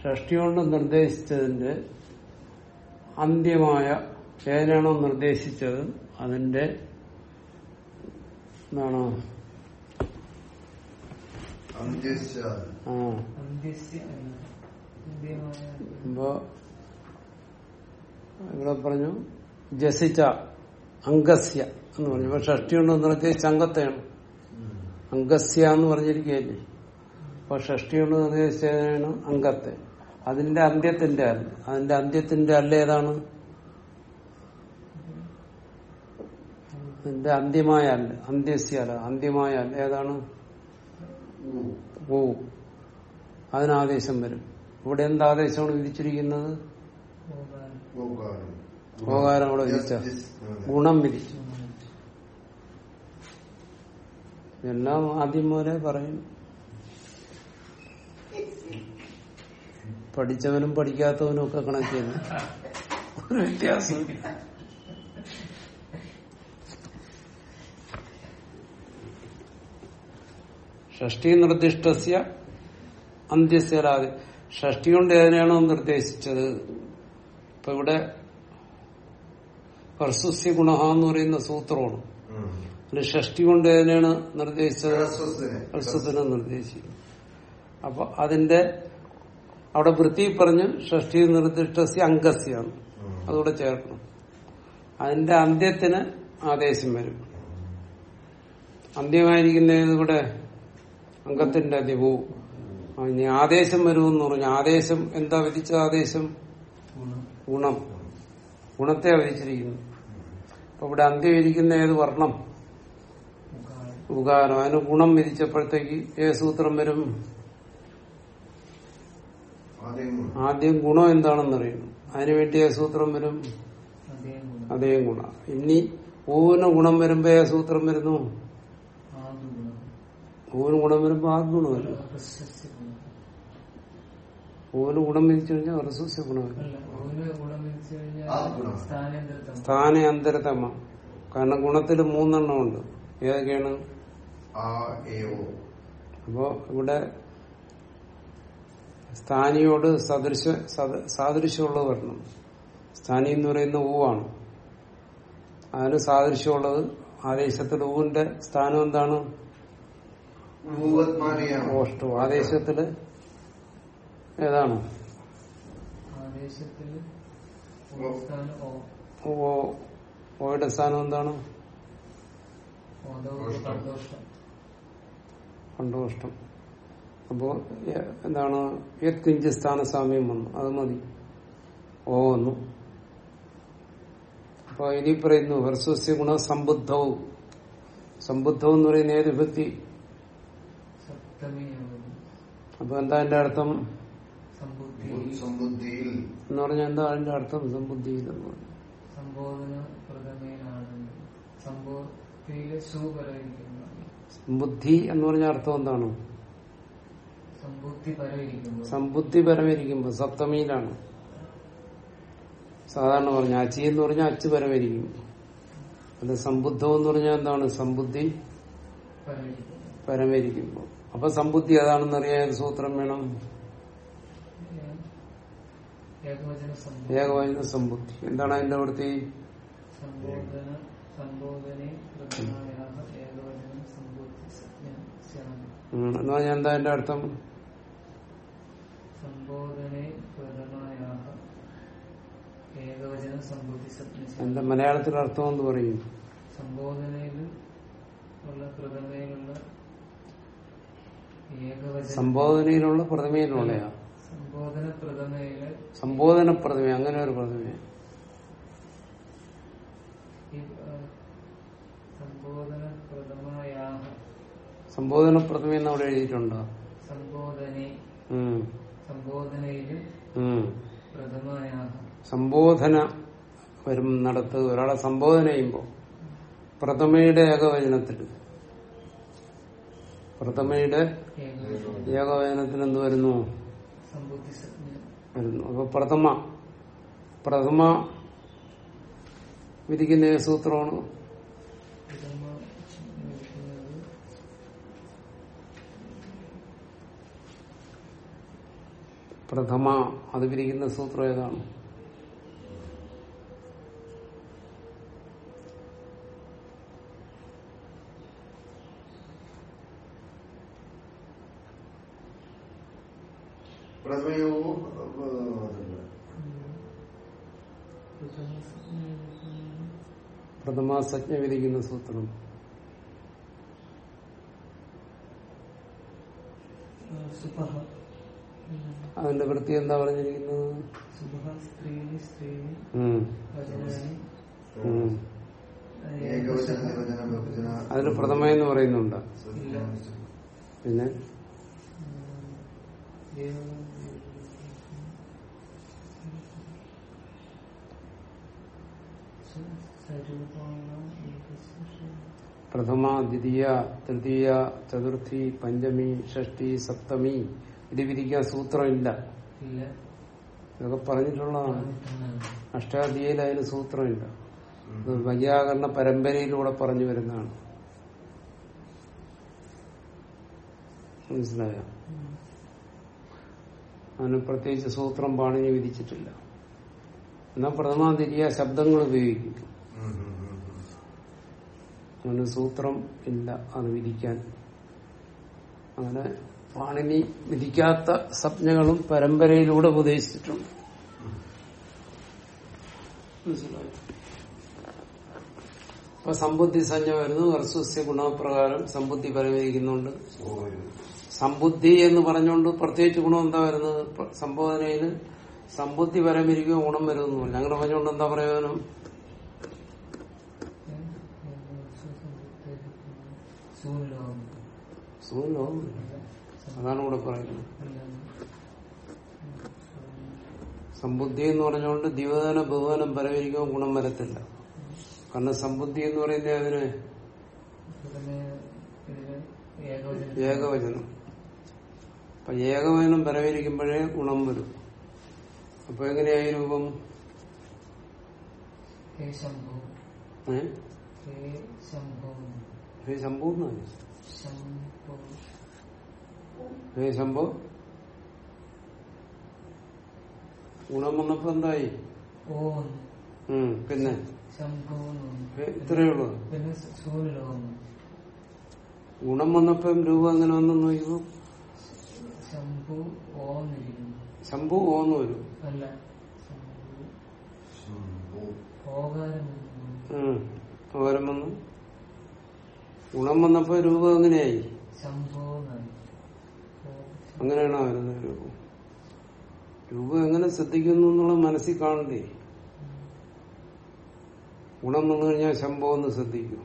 ഷഷ്ടി കൊണ്ട് നിർദ്ദേശിച്ചതിന്റെ അന്ത്യമായ ഏതിനാണോ നിർദ്ദേശിച്ചത്? അതിന്റെ അപ്പോ ഇവിടെ പറഞ്ഞു ജസിച്ച അംഗസ്യ എന്ന് പറഞ്ഞു. പക്ഷെ ഷഷ്ടി കൊണ്ട് നിർദ്ദേശിച്ച അംഗത്തെയാണ് അംഗസ്യ എന്ന് പറഞ്ഞിരിക്കുകയല്ലേ? അപ്പൊ ഷഷ്ടി കൊണ്ട് നിർദ്ദേശിച്ചതാണ് അംഗത്തെ. അതിന്റെ അന്ത്യത്തിന്റെ അല്ല. അതിന്റെ അന്ത്യത്തിന്റെ അല്ല ഏതാണ്? അതിന്റെ അന്ത്യമായ അല്ല അന്ത്യസ്യല്ല അന്ത്യമായ അല്ല ഏതാണ്? ഓ അതിനാദേശം വരും. ഇവിടെ എന്ത് ആദേശമാണ് വിധിച്ചിരിക്കുന്നത്? ഓകാരം അവിടെ വിധിച്ച ഗുണം വിധിച്ചു. എല്ലാം ആദ്യം പോലെ പറയും. പഠിച്ചവനും പഠിക്കാത്തവനും ഒക്കെ കണക്ട് ചെയ്യുന്നു. വ്യത്യാസം ഷഷ്ടി നിർദ്ദിഷ്ടസ്യ അന്ത്യസ്യരാതി ഷഷ്ടി കൊണ്ട് ഏതിനാണോ നിർദ്ദേശിച്ചത്? ഇപ്പൊ ഇവിടെ പ്രസുസ്യ ഗുണ എന്ന് പറയുന്ന സൂത്രമാണ്. അതിന് ഷഷ്ടി കൊണ്ട് ഏതിനാണ് നിർദ്ദേശിച്ചത്? പ്രസുസിനെ നിർദ്ദേശിക്കും അപ്പൊ അതിന്റെ അവിടെ വൃത്തി പറഞ്ഞ് ഷഷ്ടി നിർദ്ദിഷ്ടസ്യ അംഗസ്യാണ്. അതുകൂടെ ചേർക്കണം. അതിന്റെ അന്ത്യത്തിന് ആദേശം വരും. അന്ത്യമായിരിക്കുന്ന കൂടെ അംഗത്തിന്റെ അതിവു. ഇനി ആദേശം വരുമെന്ന് പറഞ്ഞു. ആദേശം എന്താ വിധിച്ച ആദേശം? ഗുണം. ഗുണം ഗുണത്തെ വിധിച്ചിരിക്കുന്നു. അപ്പൊ ഇവിടെ അന്ത്യം ഇരിക്കുന്ന ഏത് വർണം? ഉപകാരം അതിന് ഗുണം വിധിച്ചപ്പോഴത്തേക്ക് ഏത് സൂത്രം വരും? ആദ്യം ഗുണം എന്താണെന്ന് അതിനു അതിനുവേണ്ടി ഏത് സൂത്രം വരും? അതേ ഗുണ. ഇനി പൂവിന് ഗുണം വരുമ്പോ ഏത് സൂത്രം വരുന്നു? ഊവിന് ഗുണം വരുമ്പോ ആ ഗുണം വരും ഹ്രസ്വസ്യ ഗുണം വിരിച്ചു വിധിച്ചു കഴിഞ്ഞാൽ റസൂസ്യ ഗുണം വരും അല്ല ഗുണ ഗുണം വെച്ച് ആ ഗുണം. സ്ഥാനാന്തരത്തം സ്ഥാന അന്തരതമ കാരണം ഗുണത്തിൽ മൂന്നെണ്ണം ഉണ്ട് ഏതൊക്കെയാണ്? ആ എ ഓ അപ്പോ ഇവിടെ സ്ഥാനിയോട് സദൃശ സദ- സാദൃശ്യമുള്ളത് വരണം. സ്ഥാനി എന്ന് പറയുന്ന ഊവാണ്. അതിന് സാദൃശ്യമുള്ളത് ആദേശത്തിൽ ഊവിന്റെ സ്ഥാനം എന്താണ്? ഓഷ്ടു ആദേശത്തിൽ ഏതാണ്? സ്ഥാനം ഓയുടെ എന്താണ്? കണ്ടോഷ്ടം അപ്പോ എന്താണ്? യത്കിഞ്ച് സ്ഥാന സാമ്യം വന്നു. അത് മതി. ഓ വന്നു. അപ്പൊ ഇനി പറയുന്നു ഹർസ്വസ്യ ഗുണ സമ്പുദ്ധവും സമ്പുദ്ധവും എന്ന് പറയുന്ന ഏത് വിഭക്തി അപ്പൊ എന്താ എന്റെ അർത്ഥം? സമ്പുദ്ധി സമ്പുദ്ധിയിൽ എന്ന് പറഞ്ഞാൽ എന്താ അതിന്റെ അർത്ഥം? സമ്പുദ്ധിയിൽ എന്ന് പറഞ്ഞു സംബോധന പ്രഥമേനാണ് സംബോധത്തിൽ സു പരയിരിക്കുന്നു സമ്പുദ്ധി എന്ന് പറഞ്ഞ അർത്ഥം എന്താണ്? സമ്പുദ്ധി പരമിരിക്കുമ്പോ സപ്തമിയിലാണ്. സാധാരണ പറഞ്ഞ അച്ചി എന്ന് പറഞ്ഞാൽ അച്ച് പരമരിക്കും. അത് സമ്പുദ്ധം എന്ന് പറഞ്ഞാൽ എന്താണ്? സമ്പുദ്ധി പരയിരിക്കുന്നു പരമരിക്കുമ്പോ. അപ്പൊ സമ്പുദ്ധി അതാണെന്ന് അറിയാൻ സൂത്രം വേണം? ഏകവചന സമ്പുദ്ധി എന്താണ് അതിന്റെ വൃത്തി? എന്ന് പറഞ്ഞാൽ എന്താ അതിന്റെ അർത്ഥം? എന്റെ മലയാളത്തിൽ അർത്ഥം എന്ന് പറയും? സംബോധനയിൽ ഉള്ള പ്രഥമയിലുള്ള സംബോധനയിലുള്ള പ്രതിമയിലുള്ളയാ സംബോധന പ്രതിമ അങ്ങനെ ഒരു പ്രതിമ. സംബോധന പ്രതിമ എന്ന് അവിടെ എഴുതിയിട്ടുണ്ടോ? സംബോധന വരും നടത്ത് ഒരാളെ സംബോധന ചെയ്യുമ്പോ പ്രഥമയുടെ ഏകവചനത്തിൽ പ്രഥമയുടെ ഏകവചനം ഏകവചനത്തിന് എന്ത് വരുന്നു. വരുന്നു അപ്പൊ പ്രഥമ പ്രഥമ വിധിക്കുന്ന സൂത്രമാണ്? പ്രഥമ അത് വിരിക്കുന്ന സൂത്രം ഏതാണ്? പ്രഥമാസജ്ഞ വിധിക്കുന്ന സൂത്രം. അതിന്റെ വൃത്തി എന്താ പറഞ്ഞിരിക്കുന്നത്? അതിന് പ്രഥമ എന്ന് പറയുന്നുണ്ട്. ഉം. വചനാനി ഉം. ഏകവചന നിവചന ബഹുജന അതിന് പ്രഥമ എന്ന് പറയുന്നുണ്ട് പിന്നെ പ്രഥമ ദ്വിതീയ തൃതീയ ചതുർത്ഥി പഞ്ചമി ഷഷ്ടി സപ്തമി. ഇത് വിധിക്കാൻ സൂത്രമില്ല. ഇല്ല. ഇതൊക്കെ പറഞ്ഞിട്ടുള്ളതാണ്. അഷ്ടാധ്യയിൽ അതിന് സൂത്രമില്ല. വൈയാകരണ പരമ്പരയിലൂടെ പറഞ്ഞു വരുന്നതാണ്. മനസ്സിലായോ? അതിന് പ്രത്യേകിച്ച് സൂത്രം പാണിനി വിധിച്ചിട്ടില്ല. എന്നാൽ പ്രഥമ ദ്വിതീയ ശബ്ദങ്ങൾ ഉപയോഗിക്കും. അങ്ങനെ സൂത്രം ഇല്ല അത് വിധിക്കാൻ. അങ്ങനെ പാണിനി വിധിക്കാത്ത സ്വപ്നങ്ങളും പരമ്പരയിലൂടെ ഉപദേശിച്ചിട്ടുണ്ട്. മനസ്സിലായോ? അപ്പൊ സമ്പുദ്ധി സഞ്ജ വരുന്നു വർസസ്യ ഗുണപ്രകാരം സമ്പുദ്ധി പരമരിക്കുന്നുണ്ട് സമ്പുദ്ധി എന്ന് പറഞ്ഞുകൊണ്ട് പ്രത്യേകിച്ച് ഗുണം എന്താ വരുന്നത്? സംബോധനയിൽ സമ്പുദ്ധി പരമിരിക്കുക ഗുണം വരുന്നില്ല അങ്ങനെ പറഞ്ഞുകൊണ്ട് എന്താ പ്രയോജനം? സുഖമല്ലോ? അതാണ് ഇവിടെ പറയുന്നത്. സമ്പുദ്ധി എന്ന് പറഞ്ഞുകൊണ്ട് ദിവദന ബഹുവനം പരമിരിക്കുമ്പോൾ ഗുണം വരത്തില്ല. കാരണം സമ്പുദ്ധി എന്ന് പറയുന്നത് അതിന് ഏകവചനം. അപ്പൊ ഏകവചനം പരവരിക്കുമ്പോഴേ ഗുണം വരും. അപ്പൊ എങ്ങനെയായി രൂപം? ഏ? ഹേ ശംഭോ. ഹേ ശംഭോ ഗുണം വന്നപ്പോ എന്തായി? പിന്നെ? ഇത്രയേ ഉള്ളൂ. ഗുണം വന്നപ്പം രൂപം എങ്ങനെ വന്നു നോക്കൂ ശംഭു ശംഭു ഓന്ന് വരും. പകരം വന്നു. ഗുണം വന്നപ്പോ രൂപം എങ്ങനെയായി? ശംഭോ അങ്ങനെയാണോ വരുന്നത്? രൂപം രൂപം എങ്ങനെ ശ്രദ്ധിക്കുന്നു എന്നുള്ള മനസ്സിൽ കാണണ്ടേ? ഗുണം വന്നു കഴിഞ്ഞാൽ ശമ്പം എന്ന് ശ്രദ്ധിക്കും.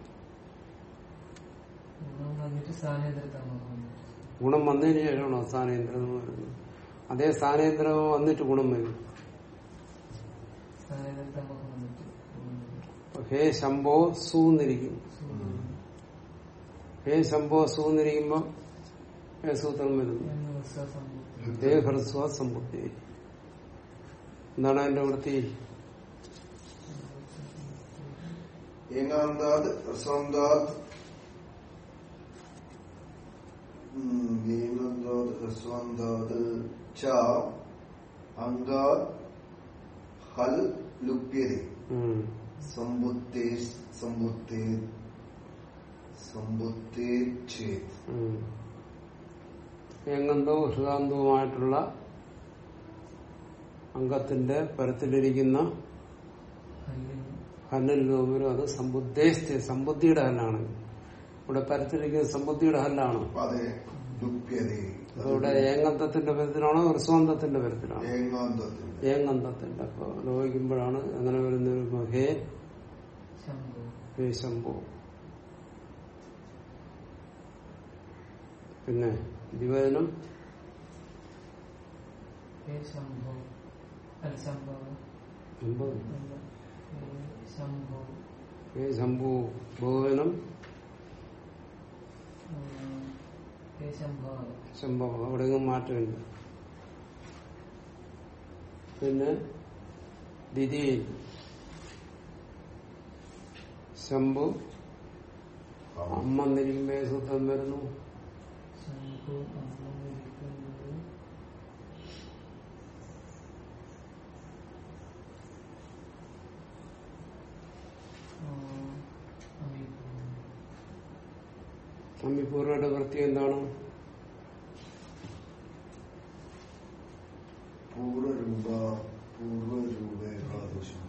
ഗുണം വന്നതിന് ശേഷമാണോ സ്ഥാനേന്ദ്രം എന്ന് പറയുന്നത്? അതേ സ്ഥാനേന്ദ്രം വന്നിട്ട് ഗുണം വരും. ഹേ ശംഭോ സൂന്നിരിക്കും. ഹേ ശംഭോ സൂന്നിരിക്കുമ്പോ ഹേ സൂത്രം വരുന്നു. ഹേ ഹ്രസ്വ സമ്പുദ്ധി എന്താണ് അതിന്റെ വൃത്തി ഏകാന്താത് ഹ്രസ്വന്താത് ഏകാന്താത് ഹ്രസ്വന്താത് ച അങ്കാത് ഹൽ ലുപ്യതേ. സമ്പുത്തേ സമ്പുത്തേ സമ്പുത്തേച്ഛേത് ഉം. ഏങ്ങന്തവും ഹൃദാന്തവുമായിട്ടുള്ള അംഗത്തിന്റെ പരത്തിലിരിക്കുന്ന ഹല്ലിൽ ലോപരും അത് സമ്പുദ്ദേശത്തെ സമ്പുദ്ധിയുടെ ഹല്ലാണ് ഇവിടെ പരത്തിലിരിക്കുന്ന സമ്പുദ്ധിയുടെ ഹല്ലാണ് അതോടെ ഏങ്ങന്തത്തിന്റെ പരത്തിലാണോ ഹൃസ്വാന്തത്തിന്റെ പരത്തിലാണോ? ഏകാന്തത്തിന്റെ. ഏങ്ങന്തത്തിന്റെ അപ്പൊ ലോഹിക്കുമ്പോഴാണ് അങ്ങനെ വരുന്ന ഒരു ഹേ ശംഭോ. പിന്നെ ദിവചനം ഹേ ശംഭോ ബഹുവനം സംഭവം. അവിടെയൊന്നും മാറ്റമില്ല പിന്നെ ദിതി. ശംഭു അമ്മ എന്നിരിക്കുമ്പോ ഏത് വരുന്നു. ശംഭു അമ്മയിരിക്കുന്നത് അമ്മിപ്പൂർവയുടെ വൃത്തി എന്താണ്? പൂർവരൂപ പൂർവരൂപ ഏകാദശം.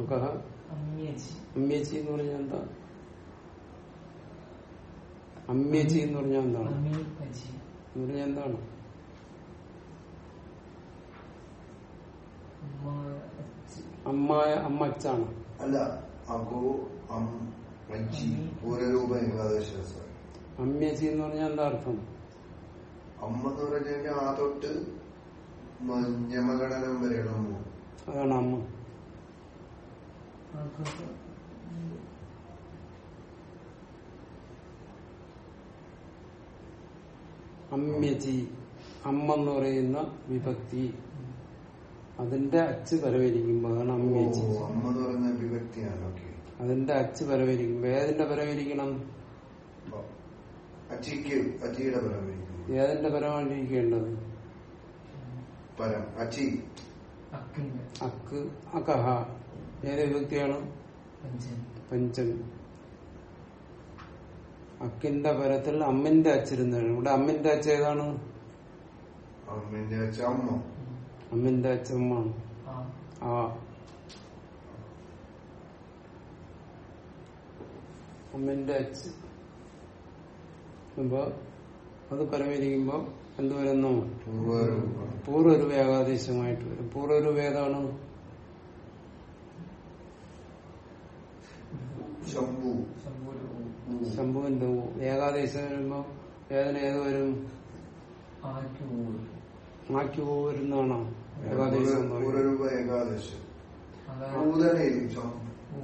അകഹ അമ്യജി അമ്യച്ചി എന്ന് പറഞ്ഞാൽ എന്താ? അമ്യച്ചി എന്ന് പറഞ്ഞാൽ എന്താണ്? എന്ന് പറഞ്ഞാൽ എന്താണ്? അമ്മായ അമ്മച്ചാണ്. അല്ല അഗോ പൂരരൂപ അമ്യച്ചി എന്ന് പറഞ്ഞാൽ എന്താ അർത്ഥം? അമ്മ എന്ന് പറഞ്ഞാൽ കഴിഞ്ഞാൽ ആ തൊട്ട് ഞമഗണനം വരെയുള്ള അതാണ് അമ്മ. അഗഹ അമ്മെന്ന് പറയുന്ന വിഭക്തി. അതിന്റെ അച്ച് പരവരിക്കുമ്പോ അതാണ് ഓ അമ്യച്ചി അമ്മ എന്ന് പറയുന്ന വിഭക്തിയാണ് ഓക്കെ. അതിന്റെ അച്ച് പരവരിക്കുമ്പോ ഏതിന്റെ പരവരിക്കണം? ഏതിന്റെ പരമായിരിക്കേണ്ടത് അക്ക് അകഹ. ഏത് വിഭക്തിയാണ് പഞ്ചൻ. പഞ്ചമി അക്കിന്റെ പരത്തിൽ അമ്മിന്റെ അച്ചിരുന്നാണ് ഇവിടെ അമ്മിന്റെ അച്ഛ ഏതാണ്? അമ്മിന്റെ അച്ഛമ്മ ആ. അമ്മിന്റെ അച്ഛ അപ്പൊ അത് പരമിരിക്കുമ്പോ എന്ത് വരുന്നു? പൂർവരൂപം പൂർവരൂപ ഏകാദേശമായിട്ട് വരും. പൂർവരൂപ ഏതാണ്? ശംഭു. ശംഭുവിന്റെ ഊ. ഏകാദേശം വരുമ്പോ വേദന ഏത് വരും? ആക്കി ഊര് ആക്കി പൂ വരുന്നതാണോ ഏകാദേശം ഏകാദശി.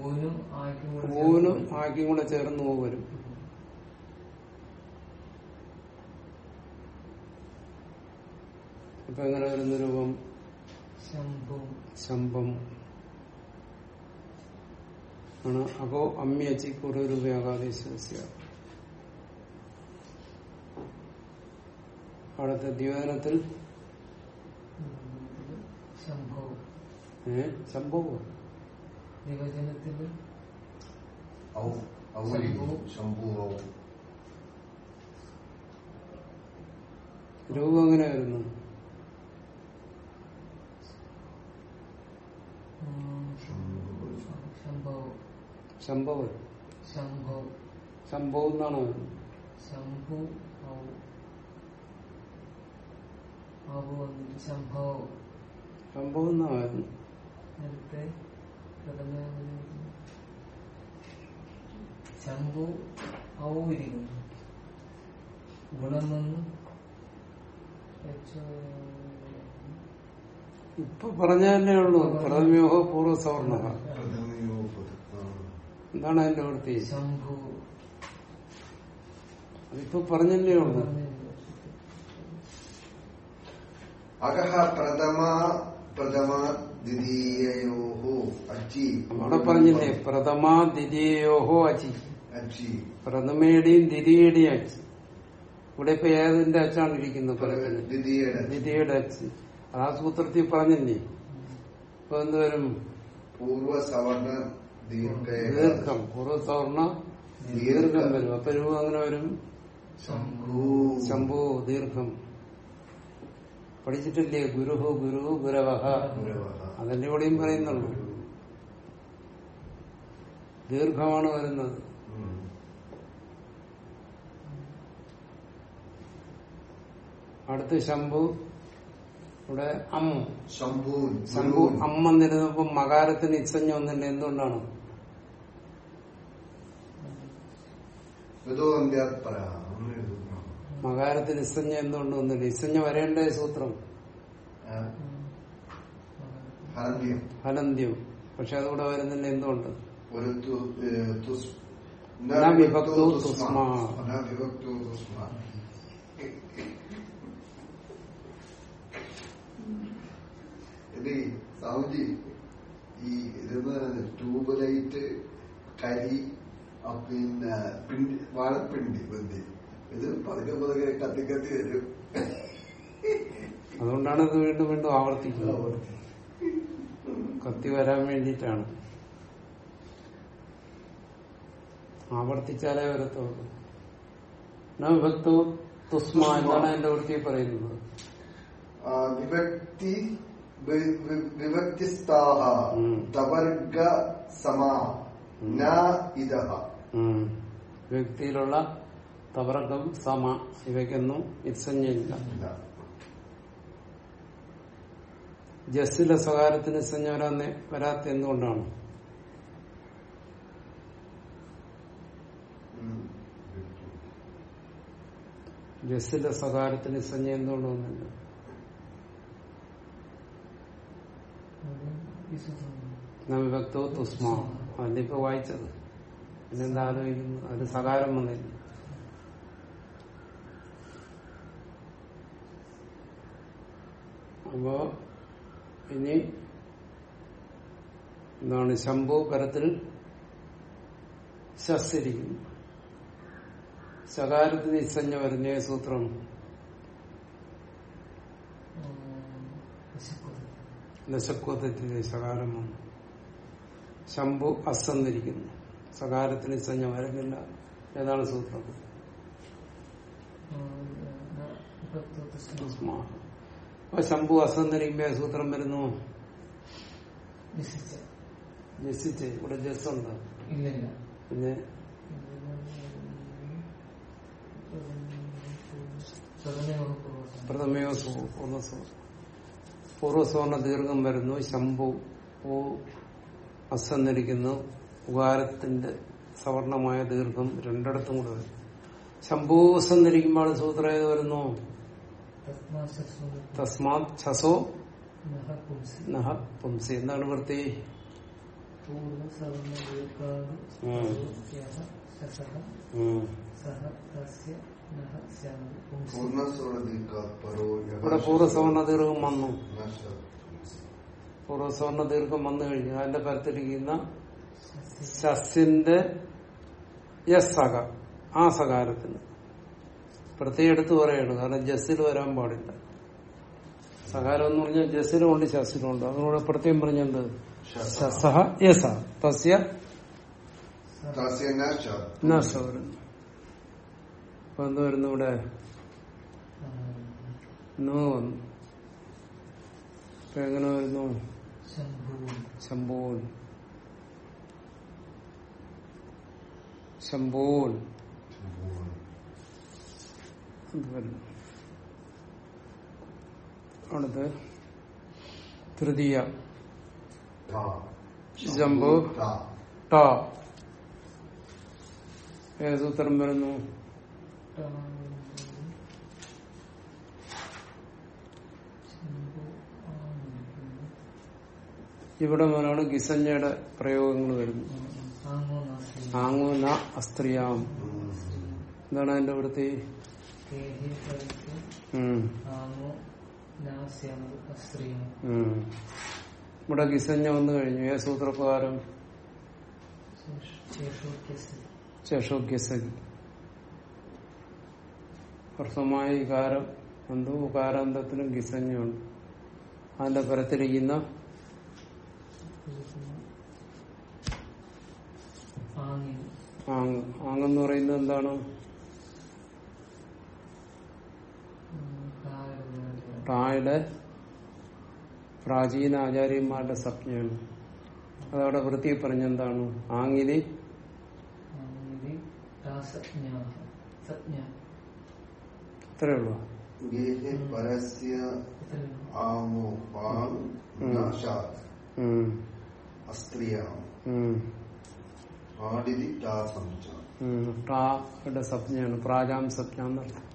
ഊനും ആക്കി കൂടെ ഊനും ആക്കിയും കൂടെ ചേർന്ന് പോകും വരും അപ്പൊ എങ്ങനെ വരുന്ന രൂപം? ശംഭം. ശംഭം. ആണ്. അപ്പോ അമ്മിയച്ചി പൂർവരൂപ സസ്യ അവിടുത്തെ ഏ? സംഭവം. ശംഭു ഔ. രൂപം എങ്ങനെ വരുന്നു ഉം, സംഭവം സംഭവം എന്നാണ്. സംഭവം എന്നാണ്. നേരത്തെ പ്രഥമ ശംഭു ഔ ഇരിക്കുന്നു ഗുണം വന്ന്. ഇപ്പൊ പറഞ്ഞതന്നെ ഉള്ളൂ. പ്രഥമയോഹോ പൂർവ സവർണ പ്രഥമയോ പദ ആ. എന്താണ് അതിന്റെ വൃത്തി ശംഭു അതിപ്പോ പറഞ്ഞല്ലേ ഉള്ളു. അകഹ പ്രഥമ പ്രഥമ അച്ചി. അവിടെ പറഞ്ഞില്ലേ പ്രഥമ ദ്വിതീയോഹോ അച്ചി. അച്ചി. പ്രഥമയുടെയും ദ്വിതീയുടെയും അച്ച്. ഇവിടെ ഇപ്പൊ ഏതിന്റെ അച്ചാണ് ഇരിക്കുന്നത് ദ്വിതീയുടെ അച്ച്. അത് ആ സൂത്രത്തിൽ പറഞ്ഞില്ലേ? ഇപ്പൊ എന്തുവരും പൂർവ സവർണ ദീർഘ ദീർഘം പൂർവ സവർണ ദീർഘം വരും. അപ്പൊ രൂപം അങ്ങനെ വരും? ശംഭു. ദീർഘം. പഠിച്ചിട്ടില്ലേ? ഗുരുഹു ഗുരു ഗുരവഹ. അതെന്റെ കൂടെയും പറയുന്നുള്ളൂ. ദീർഘമാണ് വരുന്നത്. അടുത്ത് ശംഭു ഇവിടെ അം. ശംഭു ശംഭു അമ്മ എന്നിരുന്നപ്പോ മകാരത്തിന് ഇച്ചഞ്ഞ ഒന്നുണ്ട് എന്തുകൊണ്ടാണ്? ഗതോ നിസ്സഞ്ജ എന്തുകൊണ്ട് വന്നില്ല? നിസ്സഞ്ജ വരേണ്ട സൂത്രം. ഹലന്ത്യം. പക്ഷെ അതുകൂടെ വരുന്നില്ല എന്തുകൊണ്ട്? ഈ ഇരുന്ന് ട്യൂബ് ലൈറ്റ് കരി പിന്നെ പിണ്ടി വാഴപ്പിണ്ടി ബന്ധി ഇത് പതുക്കെ പതുക്കെ കത്തി കത്തി വരും. അതുകൊണ്ടാണ് ഇത് വീണ്ടും വീണ്ടും ആവർത്തിക്കുന്നത്. കത്തി വരാൻ വേണ്ടിയിട്ടാണ്. ആവർത്തിച്ചാലേ വരത്തുള്ളൂ. വിഭക്തു തുസ്മ എന്നാണ് എന്റെ വൃത്തി പറയുന്നത് വിഭക്തി വി- വി- വിഭക്തിസ്ഥാഹ തവർഗ സമാ ഇതഹ. വ്യക്തിയിലുള്ള തവർഗം സമ ഇവയ്ക്കൊന്നും ഇത്സഞ്ജയില്ല ജസ്റ്റിലെ ജസ്സിലെ സ്വകാര്യത്തിന് ഇത്സഞ്ജ വരാന്നേ വരാത്ത എന്തുകൊണ്ടാണ്? ഉം. ജസ്സിലെ സ്വകാര്യത്തിന് ഇത്സഞ്ജ എന്തുകൊണ്ട് വന്നില്ല വിഭക്തോ തുസ്മ അതിപ്പോ വായിച്ചത്. പിന്നെന്താ ആലോചിക്കുന്നു അതിന് സകാരം വന്നില്ല അപ്പോ ഇനി എന്താണ്? ശംഭു പരത്തിൽ ശസ്തിരിക്കുന്നു സകാരത്തിന് ഇസഞ്ഞ വരുന്ന സൂത്രം. ദശക്കോത്തത്തിന്റെ സകാരം വന്നു. ശംഭു അസന്നിരിക്കുന്നു. സകാരത്തിന് സഞ്ജ വരുന്നില്ല. ഏതാണ് സൂത്രം. അപ്പൊ ശംഭു അസന്നിരിക്കുമ്പോ ഏത് സൂത്രം വരുന്നു. ജസിച്ച് ഇവിടെ ജസ് ഉണ്ട്. പിന്നെ? പ്രഥമയോ പൂർവസവർണ ദീർഘം വരുന്നു. ശംഭു ഓ അസന്നിരിക്കുന്നു ഉകാരത്തിന്റെ സവർണമായ ദീർഘം രണ്ടിടത്തും കൂടെ വരും. ശംഭൂസം ധരിക്കുമ്പോൾ സൂത്ര ഏത് വരുന്നു? തസ്മാത് ഛസോ നഹ പുംസി. എന്താണ് വൃത്തി? ഇവിടെ പൂർവസവർണ ദീർഘം വന്നു. പൂർവസവർണ ദീർഘം വന്നു കഴിഞ്ഞു. അതിന്റെ പരത്തിരിക്കുന്ന സസ്യന്റെ യസ് സക ആ സകാരത്തിന്. പ്രത്യേകം എടുത്ത് പറയണം കാരണം ജസ്സിൽ വരാൻ പാടില്ല. സകാരം എന്ന് പറഞ്ഞാൽ ജസ്സിലും ഉണ്ട് ശസ്സിലും ഉണ്ട് അതുകൊണ്ട് പ്രത്യേകം പറഞ്ഞത് ശസഹ യസ തസ്യ അപ്പൊ എന്ത് വരുന്നു ഇവിടെ? നോ വന്നു. അപ്പൊ എങ്ങനെ വരുന്നു? ശംഭൂൻ ശംഭൂൻ അടുത്ത് തൃതീയ. ശംഭു. ട. ഏത് സൂത്രം വരുന്നു? ഇവിടെ മുതലാണ് ഗിസഞ്ഞയുടെ പ്രയോഗങ്ങൾ വരുന്നത്. ആങ്ങോ ന. എന്താണ് അതിന്റെ വൃത്തി. ഇവിടെ ഗിസഞ്ഞ വന്നു കഴിഞ്ഞു. ഏ സൂത്രപ്രകാരം? ശേഷോഗ്യസകി ഹ്രസ്വമായ ഇകാരം എന്തോ? ഉകാരാന്തത്തിനും ഗിസഞ്ഞുണ്ട് അതിന്റെ പരത്തിരിക്കുന്ന ആങ് ആങ്ങെന്ന് പറയുന്നത് എന്താണ്? ടായുടെ പ്രാചീന ആചാര്യന്മാരുടെ സംജ്ഞയാണ് അതവിടെ വൃത്തി പറഞ്ഞെന്താണ് ആങ്ങിലി. ഇത്രയേ ഉള്ളൂ ഗേഹേ ആടിതി സംജ്ഞ എന്നർത്ഥം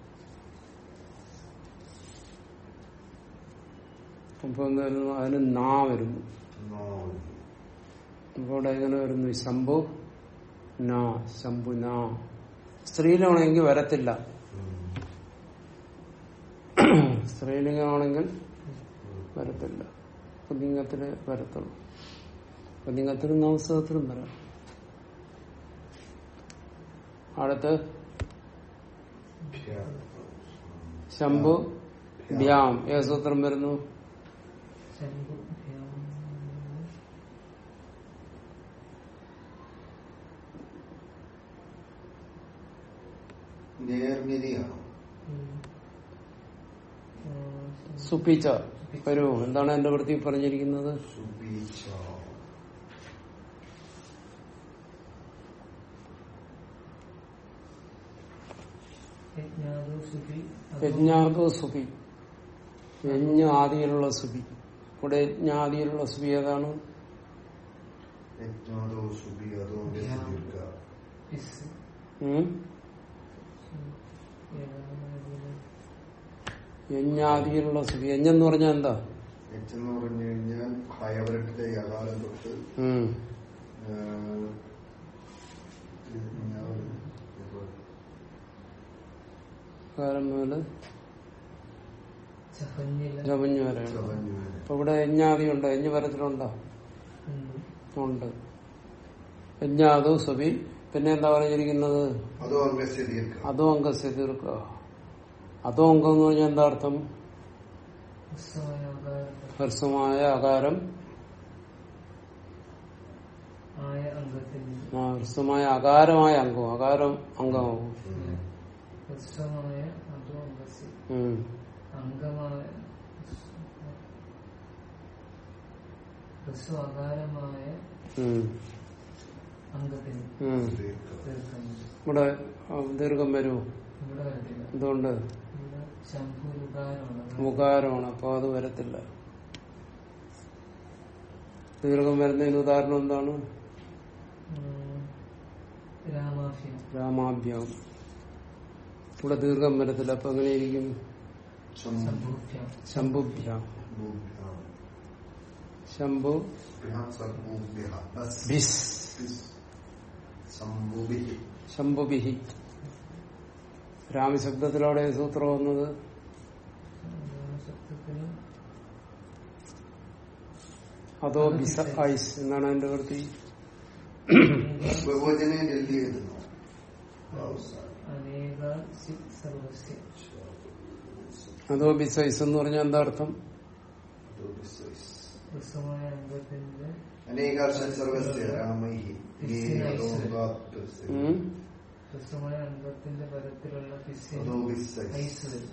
അപ്പൊ എന്താ വരുന്നു അതിന് നാ വരുന്നു. അപ്പൊ ഇവിടെ എങ്ങനെ വരുന്നു? ശംഭു നാ ശംഭു നാ. സ്ത്രീലിംഗമാണെങ്കിൽ വരത്തില്ല. സ്ത്രീലിംഗമാണെങ്കിൽ വരത്തില്ല. പുല്ലിംഗത്തിൽ വരത്തുള്ളൂ. പുല്ലിംഗത്തിലും നവസത്തിലും വരാം. അടുത്ത്. ശംഭു ഭ്യാം. ഏത് സൂത്രം വരുന്നു? സുപ്പിച്ച വരൂ. എന്താണ് എന്റെ വൃത്തി പറഞ്ഞിരിക്കുന്നത്? സുബീച്ച സുഖി യജ്ഞാതോ സുപി യജ്ഞ ആദിയിലുള്ള സുപി ഇവിടെ യജ്ഞ ആദിയിലുള്ള സുപി ഏതാണ്? യജ്ഞാദിയിലുള്ള സുഖി യജ്ഞെന്ന് പറഞ്ഞാൽ എന്താ? യജ്ഞം എന്ന് പറഞ്ഞു കഴിഞ്ഞാൽ ഹയവരട്ടിലെ യകാലം തൊട്ട് ഉം. ആ, ഇത് ഞാൻ ഇപ്പൊ കാലം മുതൽ ജപഞ്ഞു വരെയാണ് വരെ. അപ്പൊ ഇവിടെ യജ്ഞാദി ഉണ്ടോ? യജ്ഞ വരത്തിലുണ്ടോ ഉണ്ട്. യജ്ഞാദോ സുപി പിന്നെ എന്താ പറഞ്ഞിരിക്കുന്നത്? അതോ അംഗസ്യ തീർക്കുക അതോ അംഗം എന്ന് പറഞ്ഞാൽ എന്താ അർത്ഥം? ഹ്രസ്വമായ ആകാരം. ഹ്രസ്വമായ അകാരമായ അംഗം. അകാരം അംഗമാവും. ഹ്രസ്വമായ അതോ. അംഗമായ ഹ്രസ്വകാരമായ അംഗത്തിന് ഇവിടെ ദീർഘം വരുമോ എന്തുകൊണ്ട്? ഉകാരമാണ് അപ്പൊ അത് വരത്തില്ല. ദീർഘം വരുന്നതിന് ഉദാഹരണം എന്താണ്? രാമാഭ്യം. ഇവിടെ ദീർഘം വരത്തില്ല. അപ്പൊ എങ്ങനെയിരിക്കും? ശംഭുഭ്യം. ശംഭു. രാമശബ്ദത്തിലവിടെ സൂത്രം വന്നത്? അതോ ബിസ ഐസ് എന്നാണ് എന്റെ വൃത്തി ബഹുവചനെ ജൽദി എഴുതുന്നു അതോ ബിസൈസ് എന്ന് പറഞ്ഞാൽ എന്താ അർത്ഥം?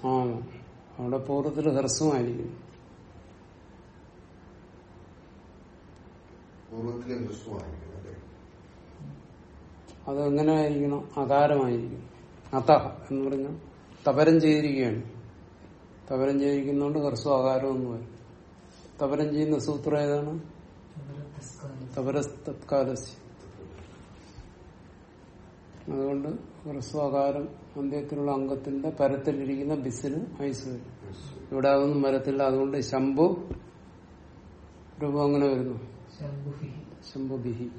ആ അവിടെ പൂർവത്തിൽ ഹ്രസ്വമായിരിക്കും. പൂർവത്തിലെ ഹ്രസ്വമായിരിക്കും അല്ലേ? അത് എങ്ങനെ ആയിരിക്കണം? അകാരമായിരിക്കും അത എന്ന് പറഞ്ഞാൽ തപരം ചെയ്തിരിക്കുകയാണ് തപരം ചെയ്തിരിക്കുന്നതുകൊണ്ട് ഹർസ്വ ആകാരം എന്ന് പറയും തപരം ചെയ്യുന്ന സൂത്രം ഏതാണ്? അതുകൊണ്ട് ഹ്രസ്വ അകാരം അന്ത്യത്തിലുള്ള അംഗത്തിന്റെ പരത്തിലിരിക്കുന്ന ബിസിന് ഐസ് വരും. ഇവിടെ അതൊന്നും വരത്തില്ല. അതുകൊണ്ട് ശംഭു രൂപം അങ്ങനെ വരുന്നു. ശംഭുബിഹി.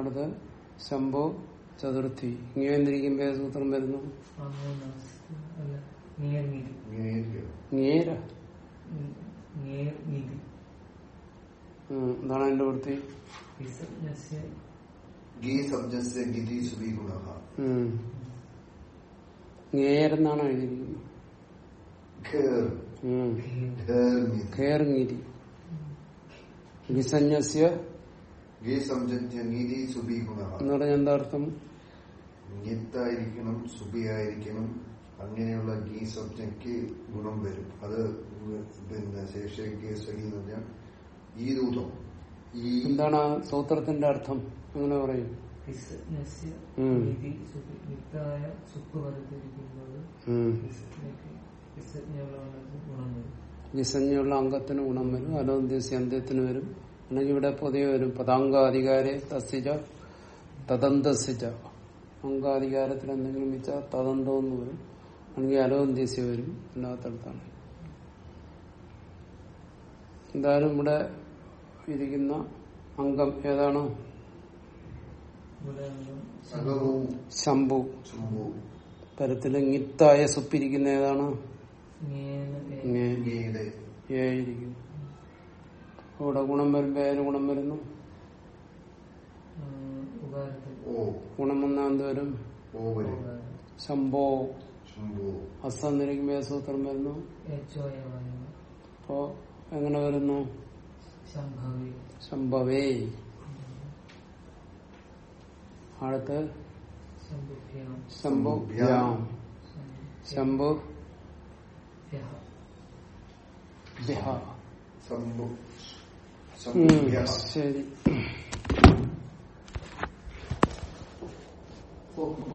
അടുത്ത് ശംഭോ ചതുർത്ഥി. ഇങ്ങനെ എന്തിരിക്കുമ്പോ സൂത്രം വരുന്നു? എന്താണ് അതിന്റെ വൃത്തി. നേരെന്നാണ് എഴുതിയിരിക്കുന്നത്? എന്ന് പറഞ്ഞാൽ എന്താ അർത്ഥം? നിത്തായിരിക്കണം സുബിയായിരിക്കണം. അങ്ങനെയുള്ള ഗീ സംജ്ഞയ്ക്ക് ഗുണം വരും. അത് പിന്നെ ശേഷയ്ക്ക് സഹി എന്ന് പറഞ്ഞാൽ ഈ ദൂതം ഈ എന്താണ് ആ സൂത്രത്തിന്റെ അർത്ഥം? അങ്ങനെ പറയും? വിസഞ്ജയുള്ള അംഗത്തിന് ഗുണം വരും. അലോദ്യസ്യ അന്ത്യത്തിന് വരും. അല്ലെങ്കിൽ ഇവിടെ പൊതുവെ ഒരു പദാങ്കാധികാരെ തസ്യജ തദന്തസിജ അംഗാധികാരത്തിൽ എന്തെങ്കിലും വെച്ചാൽ തദന്തോന്ന് വരും. അല്ലെങ്കിൽ അലോന്തിസി വരും അല്ലാത്തടത്താണ് എന്തായാലും ഇവിടെ ഇരിക്കുന്ന അംഗം ഏതാണ്? ശംഭു. പരത്തിൽ പരത്തില്ങ്ങിത്തായ സുപ്പിരിക്കുന്ന ഏതാണ്? ജ്ഞേന ഏ- ഇങ്ങേ ഗീയുടെ ഏ ഇരിക്കുന്നു ഇവിടെ ഗുണം വരുമ്പോ ഏത് ഗുണം വരുന്നു? ഓ. ഗുണം വന്നാൽ എന്ത് വരും. ശംഭോ അസന്നിരിക്കുമ്പോ സൂത്രം വരുന്നു? അപ്പോ എങ്ങനെ വരുന്നു? ശംഭവി അടുത്ത്? ശംഭുഭ്യാം ശംഭുഭ്യാം ശംഭു ശരി.